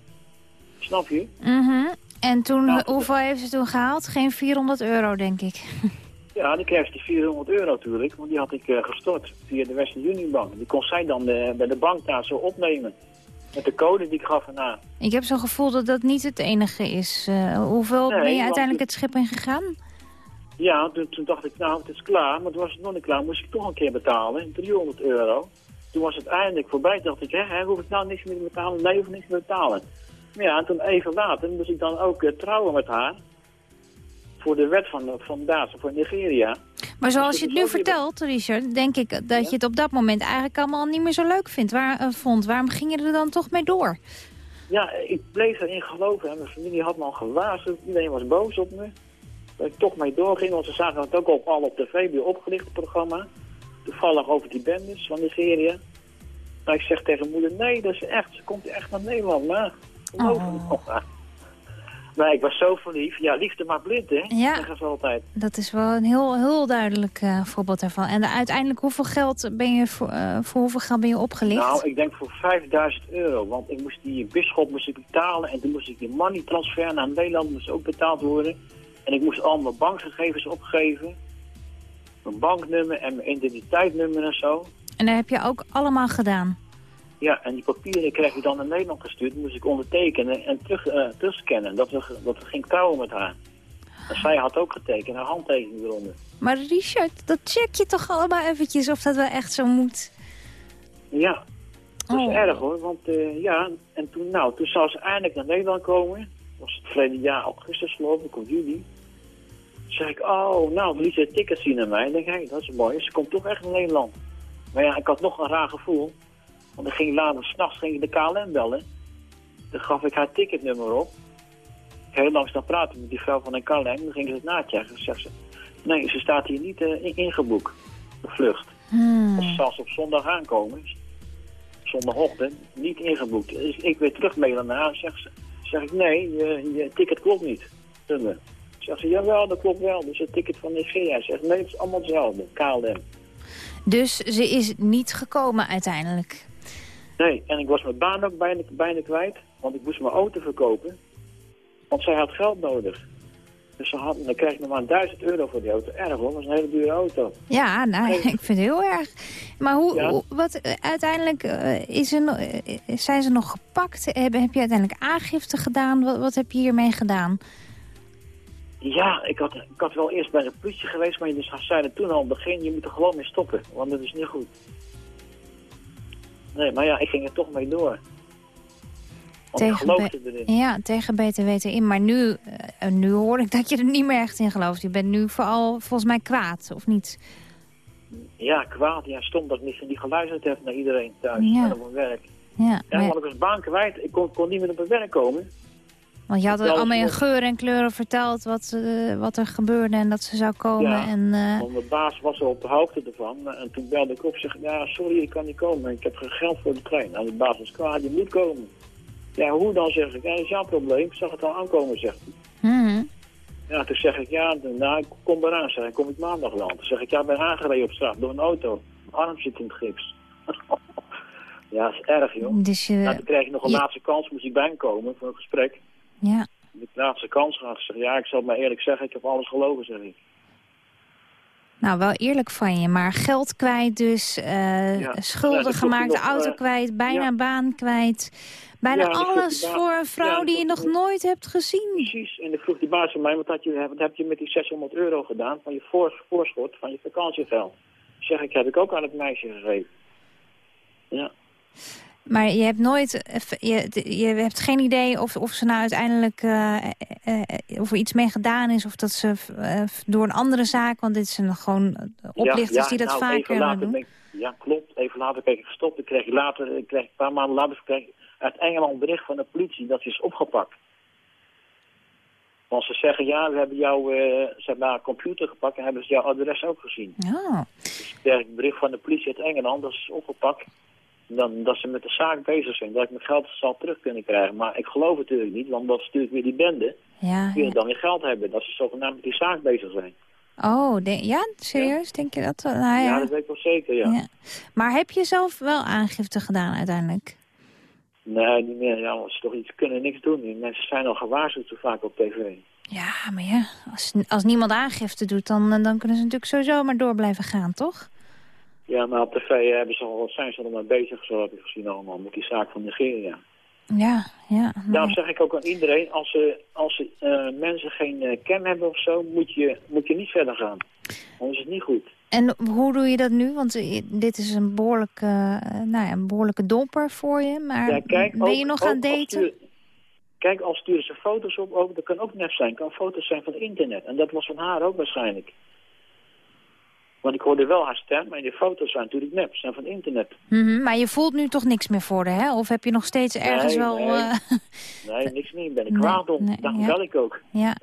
S15: Snap je?
S3: Mhm. En toen, hoeveel heeft ze toen gehaald? Geen 400 euro, denk ik. [LAUGHS]
S15: Ja, dan kreeg die 400 euro natuurlijk. Want die had ik eh, gestort via de Western Union Bank. Die kon zij dan eh, bij de bank daar zo opnemen. Met de code die ik gaf erna.
S3: Ik heb zo'n gevoel dat dat niet het enige is. Eh, hoeveel
S15: Nee,
S3: ben je uiteindelijk
S15: het-
S3: schip in gegaan?
S15: Ja, toen, toen dacht ik, nou, het is klaar. Maar toen was het nog niet klaar. Moest ik toch een keer betalen. 300 euro. Toen was het eindelijk voorbij. Toen dacht ik, hè, hè, hoef ik nou niks meer te betalen? Nee, hoef ik niks meer te betalen. Maar ja, en toen even later moest ik dan ook trouwen met haar. Voor de wet van, van Daza, voor Nigeria.
S3: Maar zoals je het nu vertelt, Richard, denk ik dat je het op dat moment eigenlijk allemaal niet meer zo leuk vindt. Waar, eh, vond. Waarom ging je er dan toch mee door?
S15: Ja, ik bleef erin geloven. En mijn familie had me al gewaarschuwd. Iedereen was boos op me. Dat ik toch mee doorging. Want ze zagen het ook op, al op tv, bij opgelicht het programma. Toevallig over die bendes van Nigeria. Maar ik zeg tegen moeder, nee, dat is echt. Ze komt echt naar Nederland, maar. Geloof Maar ik was zo verliefd. Ja, liefde maar blind, hè?
S3: Ja.
S15: Zeggen ze altijd.
S3: Dat is wel een heel, heel duidelijk eh, voorbeeld daarvan. En uiteindelijk, hoeveel geld ben je voor, eh, voor hoeveel geld ben je opgelicht?
S15: Nou, ik denk voor 5000 euro. Want ik moest die bisschop moest ik betalen. En toen moest ik die money transfer naar Nederland. moest ook betaald worden. En ik moest al mijn bankgegevens opgeven. Mijn banknummer en mijn identiteitsnummer en zo.
S3: En dat heb je ook allemaal gedaan.
S15: Ja, en die papieren kreeg ik dan naar Nederland gestuurd. Moest ik ondertekenen en terug, eh, terugscannen. Dat we, dat we ging trouwen met haar. En zij had ook getekend, haar handtekening eronder.
S3: Maar Richard, dat check je toch allemaal eventjes of dat wel echt zo moet?
S15: Ja, dat is
S3: Oh.
S15: erg hoor. Want eh, ja, en toen, nou, toen zou ze eindelijk naar Nederland komen. Dat was het verleden jaar, augustus geloof ik, of juli. Toen zei ik, oh, nou, liet ze tickets zien aan mij. Ik denk, hé, dat is mooi. Ze komt toch echt naar Nederland. Maar ja, ik had nog een raar gevoel. Want dan ging later, s'nachts ging ik de KLM bellen. Dan gaf ik haar ticketnummer op. Heel lang staan praten met die vrouw van de KLM. Dan ging ze het nachecken. Dan zegt ze, nee, ze staat hier niet eh, in- ingeboekt. De vlucht.
S3: Hmm.
S15: Als ze op zondag aankomen, zondagochtend, niet ingeboekt. Dus ik weer terugmailen naar haar, zeg, ze, zeg ik nee, je, je ticket klopt niet. Nummer. Zegt ze, jawel, dat klopt wel. Dus het ticket van Nigeria. Zegt, nee, het is allemaal hetzelfde, KLM.
S3: Dus ze is niet gekomen uiteindelijk.
S15: Nee, en ik was mijn baan ook bijna, bijna kwijt, want ik moest mijn auto verkopen. Want zij had geld nodig. Dus ze had, dan kreeg ik nog maar 1000 euro voor die auto. Erg hoor, dat was een hele dure auto.
S3: Ja, nou, [LAUGHS] ik vind het heel erg. Maar hoe,
S15: Ja.
S3: hoe- wat, eh, uiteindelijk eh, is er, eh, zijn ze nog gepakt? Heb, heb je uiteindelijk aangifte gedaan? Wat, wat heb je hiermee gedaan?
S15: Ja, ik had, ik had wel eerst bij de politie geweest, maar dus zeiden toen al in het begin, je moet er gewoon mee stoppen, want dat is niet goed. Nee, maar ja, ik ging er toch mee door. Want geloofde
S3: be-
S15: erin.
S3: ja, tegen beter weten in. Maar nu, eh, nu hoor ik dat je er niet meer echt in gelooft. Je bent nu vooral volgens mij kwaad, of niet?
S15: Ja, kwaad, ja, stom dat ik niet, niet geluisterd heb naar iedereen thuis,
S3: Ja.
S15: en op mijn werk.
S3: Ja,
S15: Ja,
S3: maar-
S15: want ik was baan kwijt, ik kon, kon niet meer op mijn werk komen.
S3: Want je had er
S15: Alles
S3: allemaal in geur en kleuren verteld wat, eh, wat er gebeurde en dat ze zou komen.
S15: Ja,
S3: En, eh,
S15: want mijn baas was er op de hoogte ervan. En toen belde ik op en zeg, ja, sorry, ik kan niet komen. Ik heb geen geld voor de trein. Nou, de baas was kwaad, je moet komen. Ja, hoe dan, zeg ik. Ja, dat is jouw probleem. Ik zag het al aankomen, zegt hij.
S3: Mhm.
S15: Ja, toen zeg ik, ja, nou, ik kom eraan, zeg ik. Kom ik maandag wel. Toen zeg ik, ja, ben aangereden op straat door een auto. Mijn arm zit in het gips. [LAUGHS] ja, dat is erg, joh.
S3: Dus je...
S15: Nou, toen kreeg ik nog een
S3: je-
S15: laatste kans, moest ik bij komen voor een gesprek.
S3: Ja.
S15: De laatste kans. Ik zeg, ja, ik zal het maar eerlijk zeggen, ik heb alles gelogen, zeg ik.
S3: Nou, wel eerlijk van je, maar geld kwijt dus,
S15: Ja. Ja,
S3: schulden gemaakt,
S15: nog,
S3: auto
S15: eh,
S3: kwijt, bijna
S15: ja.
S3: baan kwijt. Bijna alles voor een vrouw die je nog nooit hebt gezien.
S15: Precies. En dan vroeg die baas van mij, wat, had je, wat heb je met die 600 euro gedaan van je voor, voorschot, van je vakantiegeld? Zeg ik, heb ik ook aan het meisje gegeven. Ja.
S3: Maar je hebt nooit, eh, je, je hebt geen idee of, of ze nou uiteindelijk, eh, eh, of er iets mee gedaan is. Of dat ze door een andere zaak, want dit zijn gewoon oplichters
S15: ja, ja,
S3: die dat
S15: nou,
S3: vaker
S15: later
S3: doen.
S15: ik- ja, klopt. Even later ben ik gestopt. Ik kreeg later, ik kreeg een paar maanden later kreeg uit Engeland bericht van de politie dat ze is opgepakt. Want ze zeggen, ja, we hebben jouw, eh, ze hebben haar computer gepakt en hebben ze jouw adres ook gezien.
S3: Ja.
S15: Dus ik kreeg een bericht van de politie uit Engeland dat is opgepakt. Dan, dat ze met de zaak bezig zijn, dat ik mijn geld zal terug kunnen krijgen. Maar ik geloof het natuurlijk niet, want dat natuurlijk weer die bende.
S3: Ja,
S15: Die
S3: ja.
S15: dan weer geld hebben, dat ze zogenaamd met die zaak bezig zijn.
S3: Oh, de- ja, serieus? Denk je dat? Nou,
S15: Ja,
S3: ja.
S15: dat weet ik wel zeker, ja.
S3: Maar heb je zelf wel aangifte gedaan uiteindelijk?
S15: Nee, niet meer. Ja, ze toch iets kunnen niks doen. Die mensen zijn al gewaarschuwd zo vaak op tv.
S3: Ja, maar ja, als, als niemand aangifte doet, dan, dan kunnen ze natuurlijk sowieso maar door blijven gaan, toch?
S15: Ja, maar op tv hebben ze al, zijn ze er maar bezig, zo heb ik gezien allemaal, met die zaak van Nigeria.
S3: Ja, ja.
S15: Daarom zeg ik ook aan iedereen, als, ze, als ze, eh, mensen geen eh cam hebben of zo, moet je, moet je niet verder gaan. Dan is het niet goed.
S3: En hoe doe je dat nu? Want eh, dit is een behoorlijke, eh, nou ja, een behoorlijke domper voor je. Maar
S15: Ja, kijk,
S3: ben je
S15: ook-
S3: nog aan
S15: al
S3: daten?
S15: kijk, als sturen ze foto's op, ook, dat kan ook nep zijn. kan foto's zijn van internet. En dat was van haar ook waarschijnlijk. Want ik hoorde wel haar stem, maar die foto's zijn natuurlijk nep. zijn van internet.
S3: Mhm, maar je voelt nu toch niks meer voor haar, hè? Of heb je nog steeds ergens
S15: Nee,
S3: wel...
S15: nee.
S3: eh, [LAUGHS]
S15: Nee, niks meer. Ben ik
S3: Nee,
S15: kwaad om.
S3: ja.
S15: bel ik ook.
S3: ja.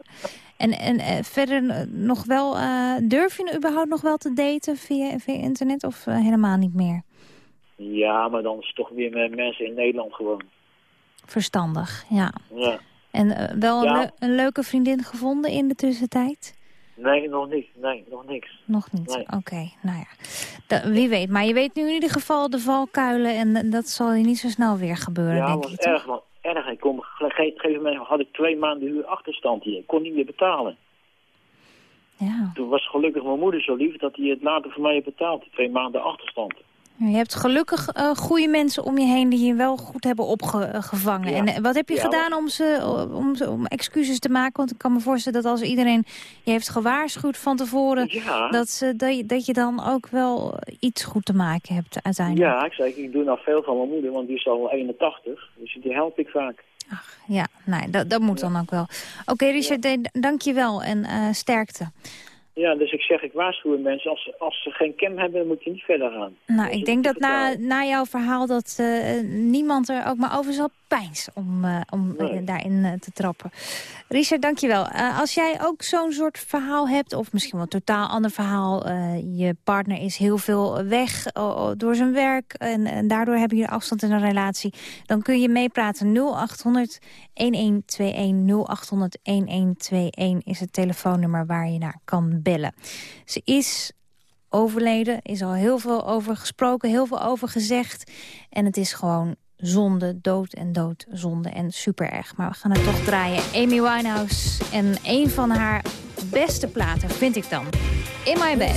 S3: En, en eh, verder nog wel... eh, durf je überhaupt nog wel te daten via, via internet of helemaal niet meer?
S15: Ja, maar dan is het toch weer met mensen in Nederland gewoon.
S3: Verstandig, ja.
S15: Ja.
S3: En wel een, een leuke vriendin gevonden in de tussentijd?
S15: Nee, nog niet. Nee, nog niks.
S3: Nog niet,
S15: Nee.
S3: oké. Nou ja, Da- wie weet. Maar je weet nu in ieder geval de valkuilen... en dat zal je niet zo snel weer gebeuren,
S15: ja,
S3: denk
S15: was erg, man. Erg. Ik kon, op een gegeven moment had ik twee maanden huur achterstand hier. Ik kon niet meer betalen.
S3: Ja.
S15: Toen was gelukkig mijn moeder zo lief dat hij het later voor mij heeft betaald. Die twee maanden achterstand.
S3: Je hebt gelukkig eh, goede mensen om je heen die je wel goed hebben opgevangen.
S15: Ja.
S3: En eh, wat heb je
S15: Ja,
S3: gedaan om, ze, om, om excuses te maken? Want ik kan me voorstellen dat als iedereen je heeft gewaarschuwd van tevoren...
S15: Ja.
S3: Dat, ze, dat, je, dat je dan ook wel iets goed te maken hebt uiteindelijk.
S15: Ja, ik zei, ik doe nou veel van mijn moeder, want die is al 81. Dus die help ik vaak.
S3: Ja, nou, dat, dat moet dan ook wel. Oké, Richard, eh, dank je wel en eh, sterkte.
S15: Ja, dus ik zeg, ik waarschuw mensen, als, ze- als ze geen cam hebben, moet je niet verder gaan.
S3: Nou, ik denk dat na, na jouw verhaal dat eh, niemand er ook maar over zal pijns om, eh, om eh,
S15: Nee.
S3: daarin eh, te trappen. Richard, dankjewel. Eh als jij ook zo'n soort verhaal hebt, of misschien wel een totaal ander verhaal. je partner is heel veel weg door zijn werk en, en daardoor hebben jullie afstand in een relatie. Dan kun je meepraten 0800 1121 0800 1121 is het telefoonnummer waar je naar kan bellen. Ze is overleden. is al heel veel over gesproken, heel veel over gezegd. En het is gewoon zonde, dood en dood, zonde en super erg. Maar we gaan het toch draaien. Amy Winehouse en een van haar beste platen vind ik dan. In My Bed.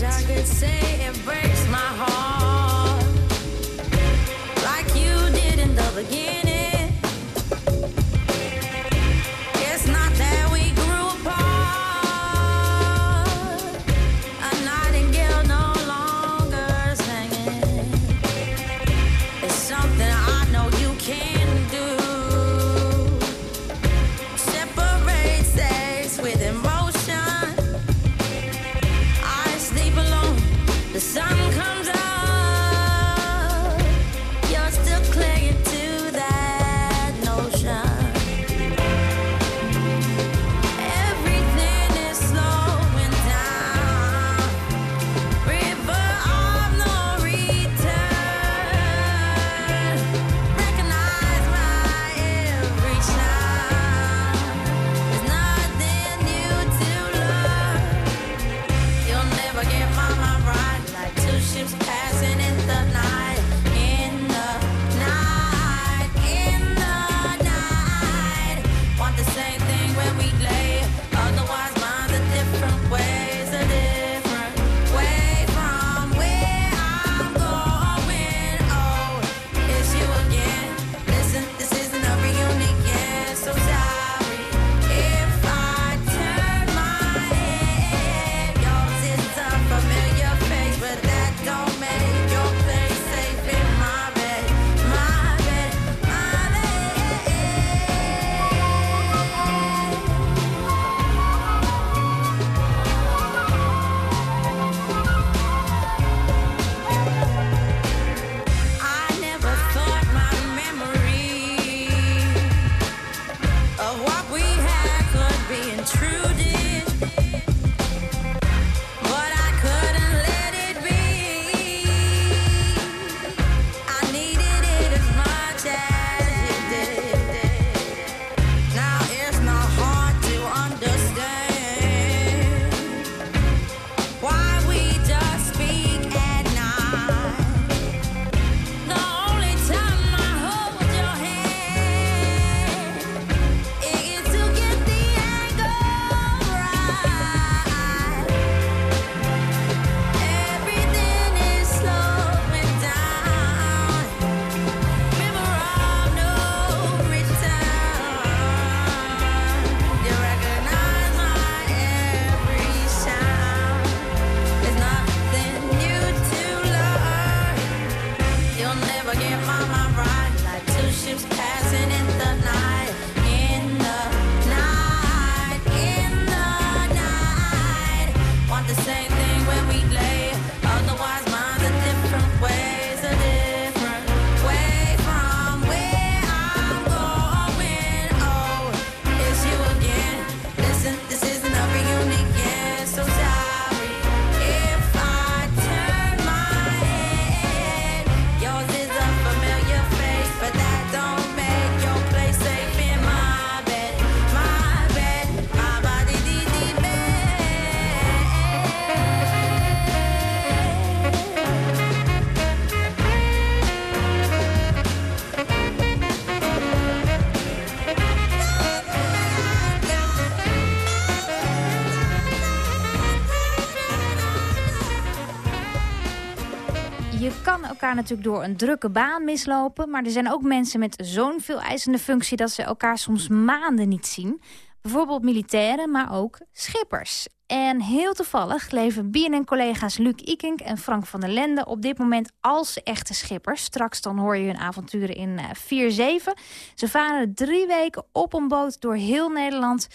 S3: Natuurlijk door een drukke baan mislopen... maar er zijn ook mensen met zo'n veel eisende functie... dat ze elkaar soms maanden niet zien. Bijvoorbeeld militairen, maar ook schippers. En heel toevallig leven BNN-collega's Luc Ikink en Frank van der Lende... op dit moment als echte schippers. Straks dan hoor je hun avonturen in eh, 4-7. Ze varen drie weken op een boot door heel Nederland...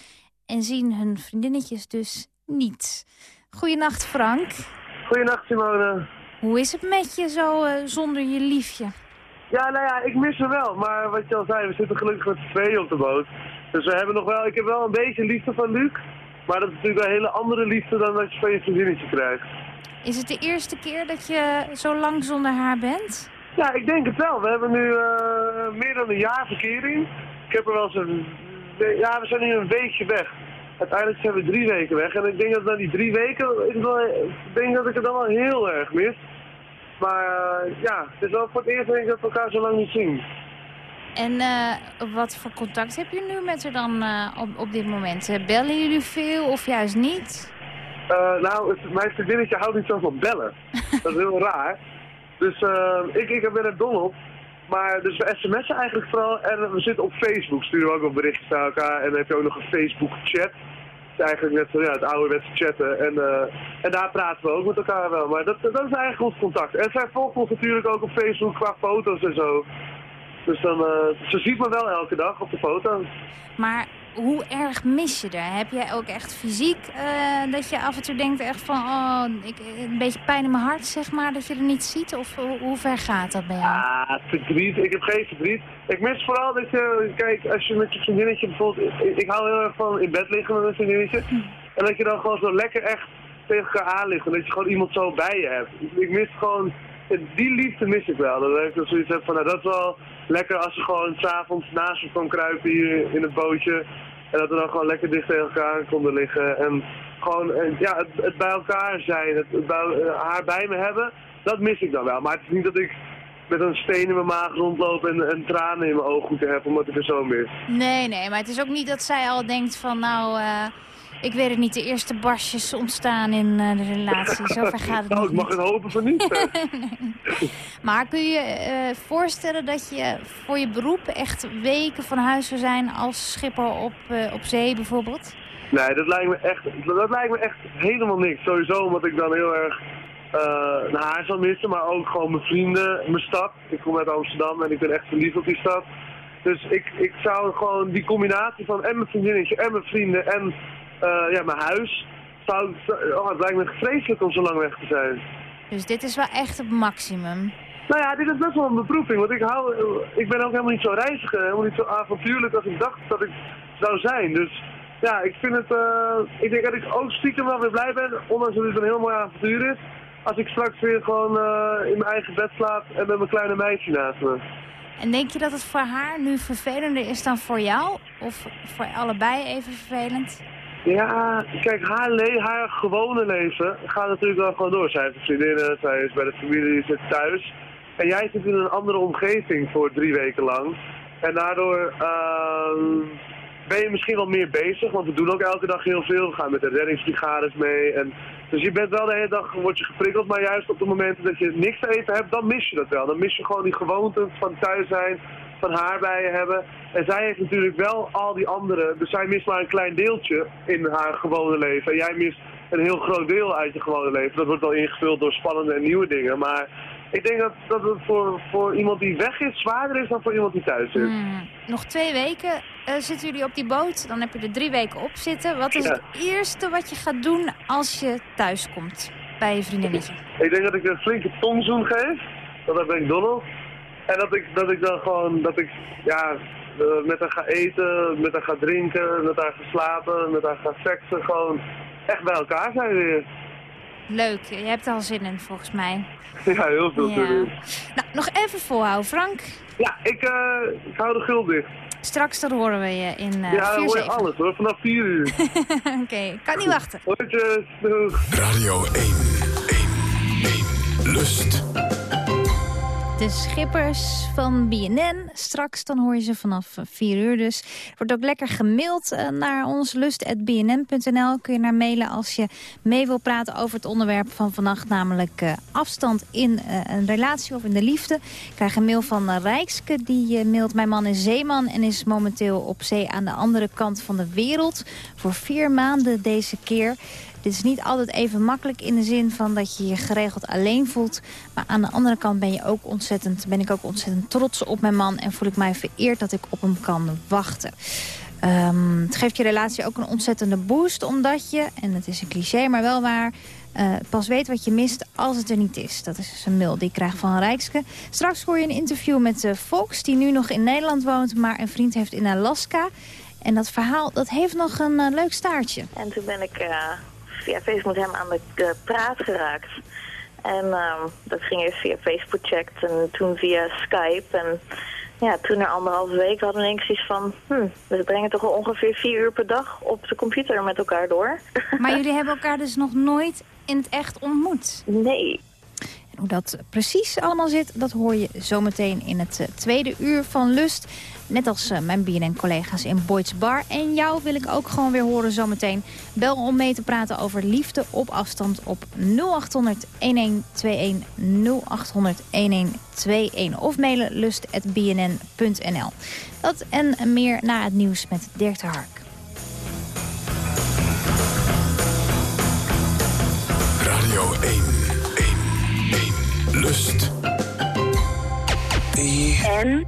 S3: en zien hun vriendinnetjes dus niet. Goedenacht, Frank.
S16: Goedenacht, Simone.
S3: Hoe is het met je zo eh, zonder je liefje?
S16: Ja, nou ja, ik mis hem wel. Maar wat je al zei, we zitten gelukkig met z'n tweeën op de boot. Dus we hebben nog wel, ik heb wel een beetje liefde van Luc. Maar dat is natuurlijk wel een hele andere liefde dan dat je van je vriendinnetje krijgt.
S3: Is het de eerste keer dat je zo lang zonder haar bent?
S16: Ja, ik denk het wel. We hebben nu eh, meer dan een jaar verkering. Ik heb er wel eens een... Ja, we zijn nu een weekje weg. Uiteindelijk zijn we drie weken weg. En ik denk dat na die drie weken, ik denk dat ik het dan wel heel erg mis. Maar eh, ja, het is wel voor het eerst denk ik dat we elkaar zo lang niet zien.
S3: En eh, wat voor contact heb je nu met haar dan eh, op, op dit moment? Bellen jullie veel of juist niet?
S16: Nou, het, mijn vriendinnetje houdt niet zo van bellen. [LAUGHS] dat is heel raar. Dus ik, ik ben er dol op. Maar dus we sms'en eigenlijk vooral. En we zitten op Facebook, sturen we ook wel berichtjes naar elkaar. En dan heb je ook nog een Facebook chat. Het eigenlijk net zo, ja, het ouderwetse chatten. En, eh, en daar praten we ook met elkaar wel. Maar dat, dat is eigenlijk ons contact. En zij volgt ons natuurlijk ook op Facebook qua foto's en zo. Dus dan, eh, ze ziet me wel elke dag op de foto.
S3: Maar hoe erg mis je er? Heb jij ook echt fysiek eh, dat je af en toe denkt echt van... Oh, ik, een beetje pijn in mijn hart, zeg maar, dat je er niet ziet? Of hoe, hoe ver gaat dat bij jou?
S16: Ah, verdriet. Ik heb geen verdriet. Ik mis vooral dat je, kijk, als je met je vriendinnetje bijvoorbeeld... Ik, ik hou heel erg van in bed liggen met een vriendinnetje. En dat je dan gewoon zo lekker echt tegen elkaar aan ligt. En dat je gewoon iemand zo bij je hebt. Ik, ik mis gewoon... Die liefde mis ik wel. Dat ik dan zoiets heb van, nou dat is wel lekker als je gewoon s'avonds naast je kan kruipen hier in het bootje. En dat we dan gewoon lekker dicht tegen elkaar konden liggen. En gewoon, eh, ja, het, bij elkaar zijn, het, bij, eh, haar bij me hebben, dat mis ik dan wel. Maar het is niet dat ik met een steen in mijn maag rondloop en, en tranen in mijn ooghoeken heb, omdat ik er zo mis.
S3: Nee, nee, maar het is ook niet dat zij al denkt van... nou, eh, ik weet het niet, de eerste barsjes ontstaan in eh, de relatie. Zover gaat het [LAUGHS]
S16: Nou,
S3: nog
S16: ik mag het hopen van niet. [LAUGHS] eh.
S3: Maar kun je je eh, voorstellen dat je voor je beroep echt weken van huis zou zijn als schipper op, op zee bijvoorbeeld?
S16: Nee, dat lijkt me echt, dat lijkt me echt helemaal niks. Sowieso omdat ik dan heel erg naar haar zal missen, maar ook gewoon mijn vrienden, mijn stad. Ik kom uit Amsterdam en ik ben echt verliefd op die stad. Dus ik, ik zou gewoon die combinatie van en mijn vriendinnetje en mijn vrienden en eh, ja, mijn huis. Zou, oh, het lijkt me vreselijk om zo lang weg te zijn.
S3: Dus dit is wel echt het maximum.
S16: Nou ja, dit is best wel een beproeving, want ik, hou, ik ben ook helemaal niet zo reiziger, helemaal niet zo avontuurlijk als ik dacht dat ik zou zijn. Dus ja, ik vind het, eh, ik denk dat ik ook stiekem wel weer blij ben, ondanks dat het een heel mooi avontuur is. Als ik straks weer gewoon eh, in mijn eigen bed slaap en met mijn kleine meisje naast me.
S3: En denk je dat het voor haar nu vervelender is dan voor jou? Of voor allebei even vervelend?
S16: Ja, kijk, haar, le haar gewone leven gaat natuurlijk wel gewoon door. Zij heeft vriendinnen, zij is bij de familie, zit thuis. En jij zit in een andere omgeving voor drie weken lang. En daardoor ehm, ben je misschien wel meer bezig, want we doen ook elke dag heel veel. We gaan met de reddingsbrigades mee. En, dus je bent wel de hele dag, word je geprikkeld, maar juist op de momenten dat je niks te eten hebt, dan mis je dat wel. Dan mis je gewoon die gewoonten van thuis zijn, van haar bij je hebben. En zij heeft natuurlijk wel al die andere, dus zij mist maar een klein deeltje in haar gewone leven. En jij mist een heel groot deel uit je gewone leven. Dat wordt wel ingevuld door spannende en nieuwe dingen. Maar ik denk dat, dat het voor, voor iemand die weg is zwaarder is dan voor iemand die thuis is.
S3: Hmm. Nog twee weken eh, zitten jullie op die boot. Dan heb je er drie weken op zitten. Wat is
S16: Ja.
S3: het eerste wat je gaat doen als je thuis komt bij je vriendinnetje?
S16: Ik denk dat ik een flinke tongzoen geef. Dat heb ik Donald. En dat ik, dat ik dan gewoon, dat ik, ja, eh, met haar ga eten, met haar ga drinken, met haar ga slapen, met haar ga seksen. Gewoon echt bij elkaar zijn weer.
S3: Leuk, je hebt er al zin in volgens mij. [LAUGHS]
S16: Ja, heel veel
S3: Ja.
S16: zin in.
S3: Nou, nog even volhouden, Frank.
S16: Ja, ik, eh, ik hou de gul dicht.
S3: Straks dan horen we je in eh
S16: ja, dan hoor je
S3: 4-7.
S16: alles hoor, vanaf 4 uur. [LAUGHS]
S3: Oké, kan niet wachten.
S16: Hoi, doeg.
S2: Radio 1, 1, 1, Lust.
S3: De schippers van BNN. Straks dan hoor je ze vanaf 4 uur dus. Wordt ook lekker gemaild eh, naar ons lust.bnn.nl. Kun je naar mailen als je mee wil praten over het onderwerp van vannacht. Namelijk eh, afstand in eh, een relatie of in de liefde. Ik krijg een mail van eh, Rijkske. Die eh, mailt mijn man is zeeman en is momenteel op zee aan de andere kant van de wereld. Voor vier maanden deze keer. Dit is niet altijd even makkelijk in de zin van dat je je geregeld alleen voelt. Maar aan de andere kant ben, je ook ontzettend, ben ik ook ontzettend trots op mijn man... en voel ik mij vereerd dat ik op hem kan wachten. Ehm, het geeft je relatie ook een ontzettende boost, omdat je, en het is een cliché, maar wel waar... eh, pas weet wat je mist als het er niet is. Dat is een mail die ik krijg van Rijkske. Straks hoor je een interview met eh, Fox, die nu nog in Nederland woont... maar een vriend heeft in Alaska. En dat verhaal dat heeft nog een eh, leuk staartje.
S17: En toen ben ik via Facebook met hem aan de praat geraakt. En ehm, dat ging eerst via Facebook checkt en toen via Skype. En ja, toen na anderhalve week hadden we denk ik zoiets van... Hm, we brengen toch al ongeveer vier uur per dag op de computer met elkaar door. [LAUGHS]
S3: Maar jullie hebben elkaar dus nog nooit in het echt ontmoet?
S17: Nee.
S3: En hoe dat precies allemaal zit, dat hoor je zometeen in het eh, tweede uur van Lust. Net als eh, mijn BNN-collega's in Boyd's Bar. En jou wil ik ook gewoon weer horen zometeen. Bel om mee te praten over liefde op afstand op 0800 1121 0800 1121. Of mailen lust.bnn.nl. Dat en meer na het nieuws met Dirk de Hark.
S2: Radio 1, 1, 1, Lust.
S17: En?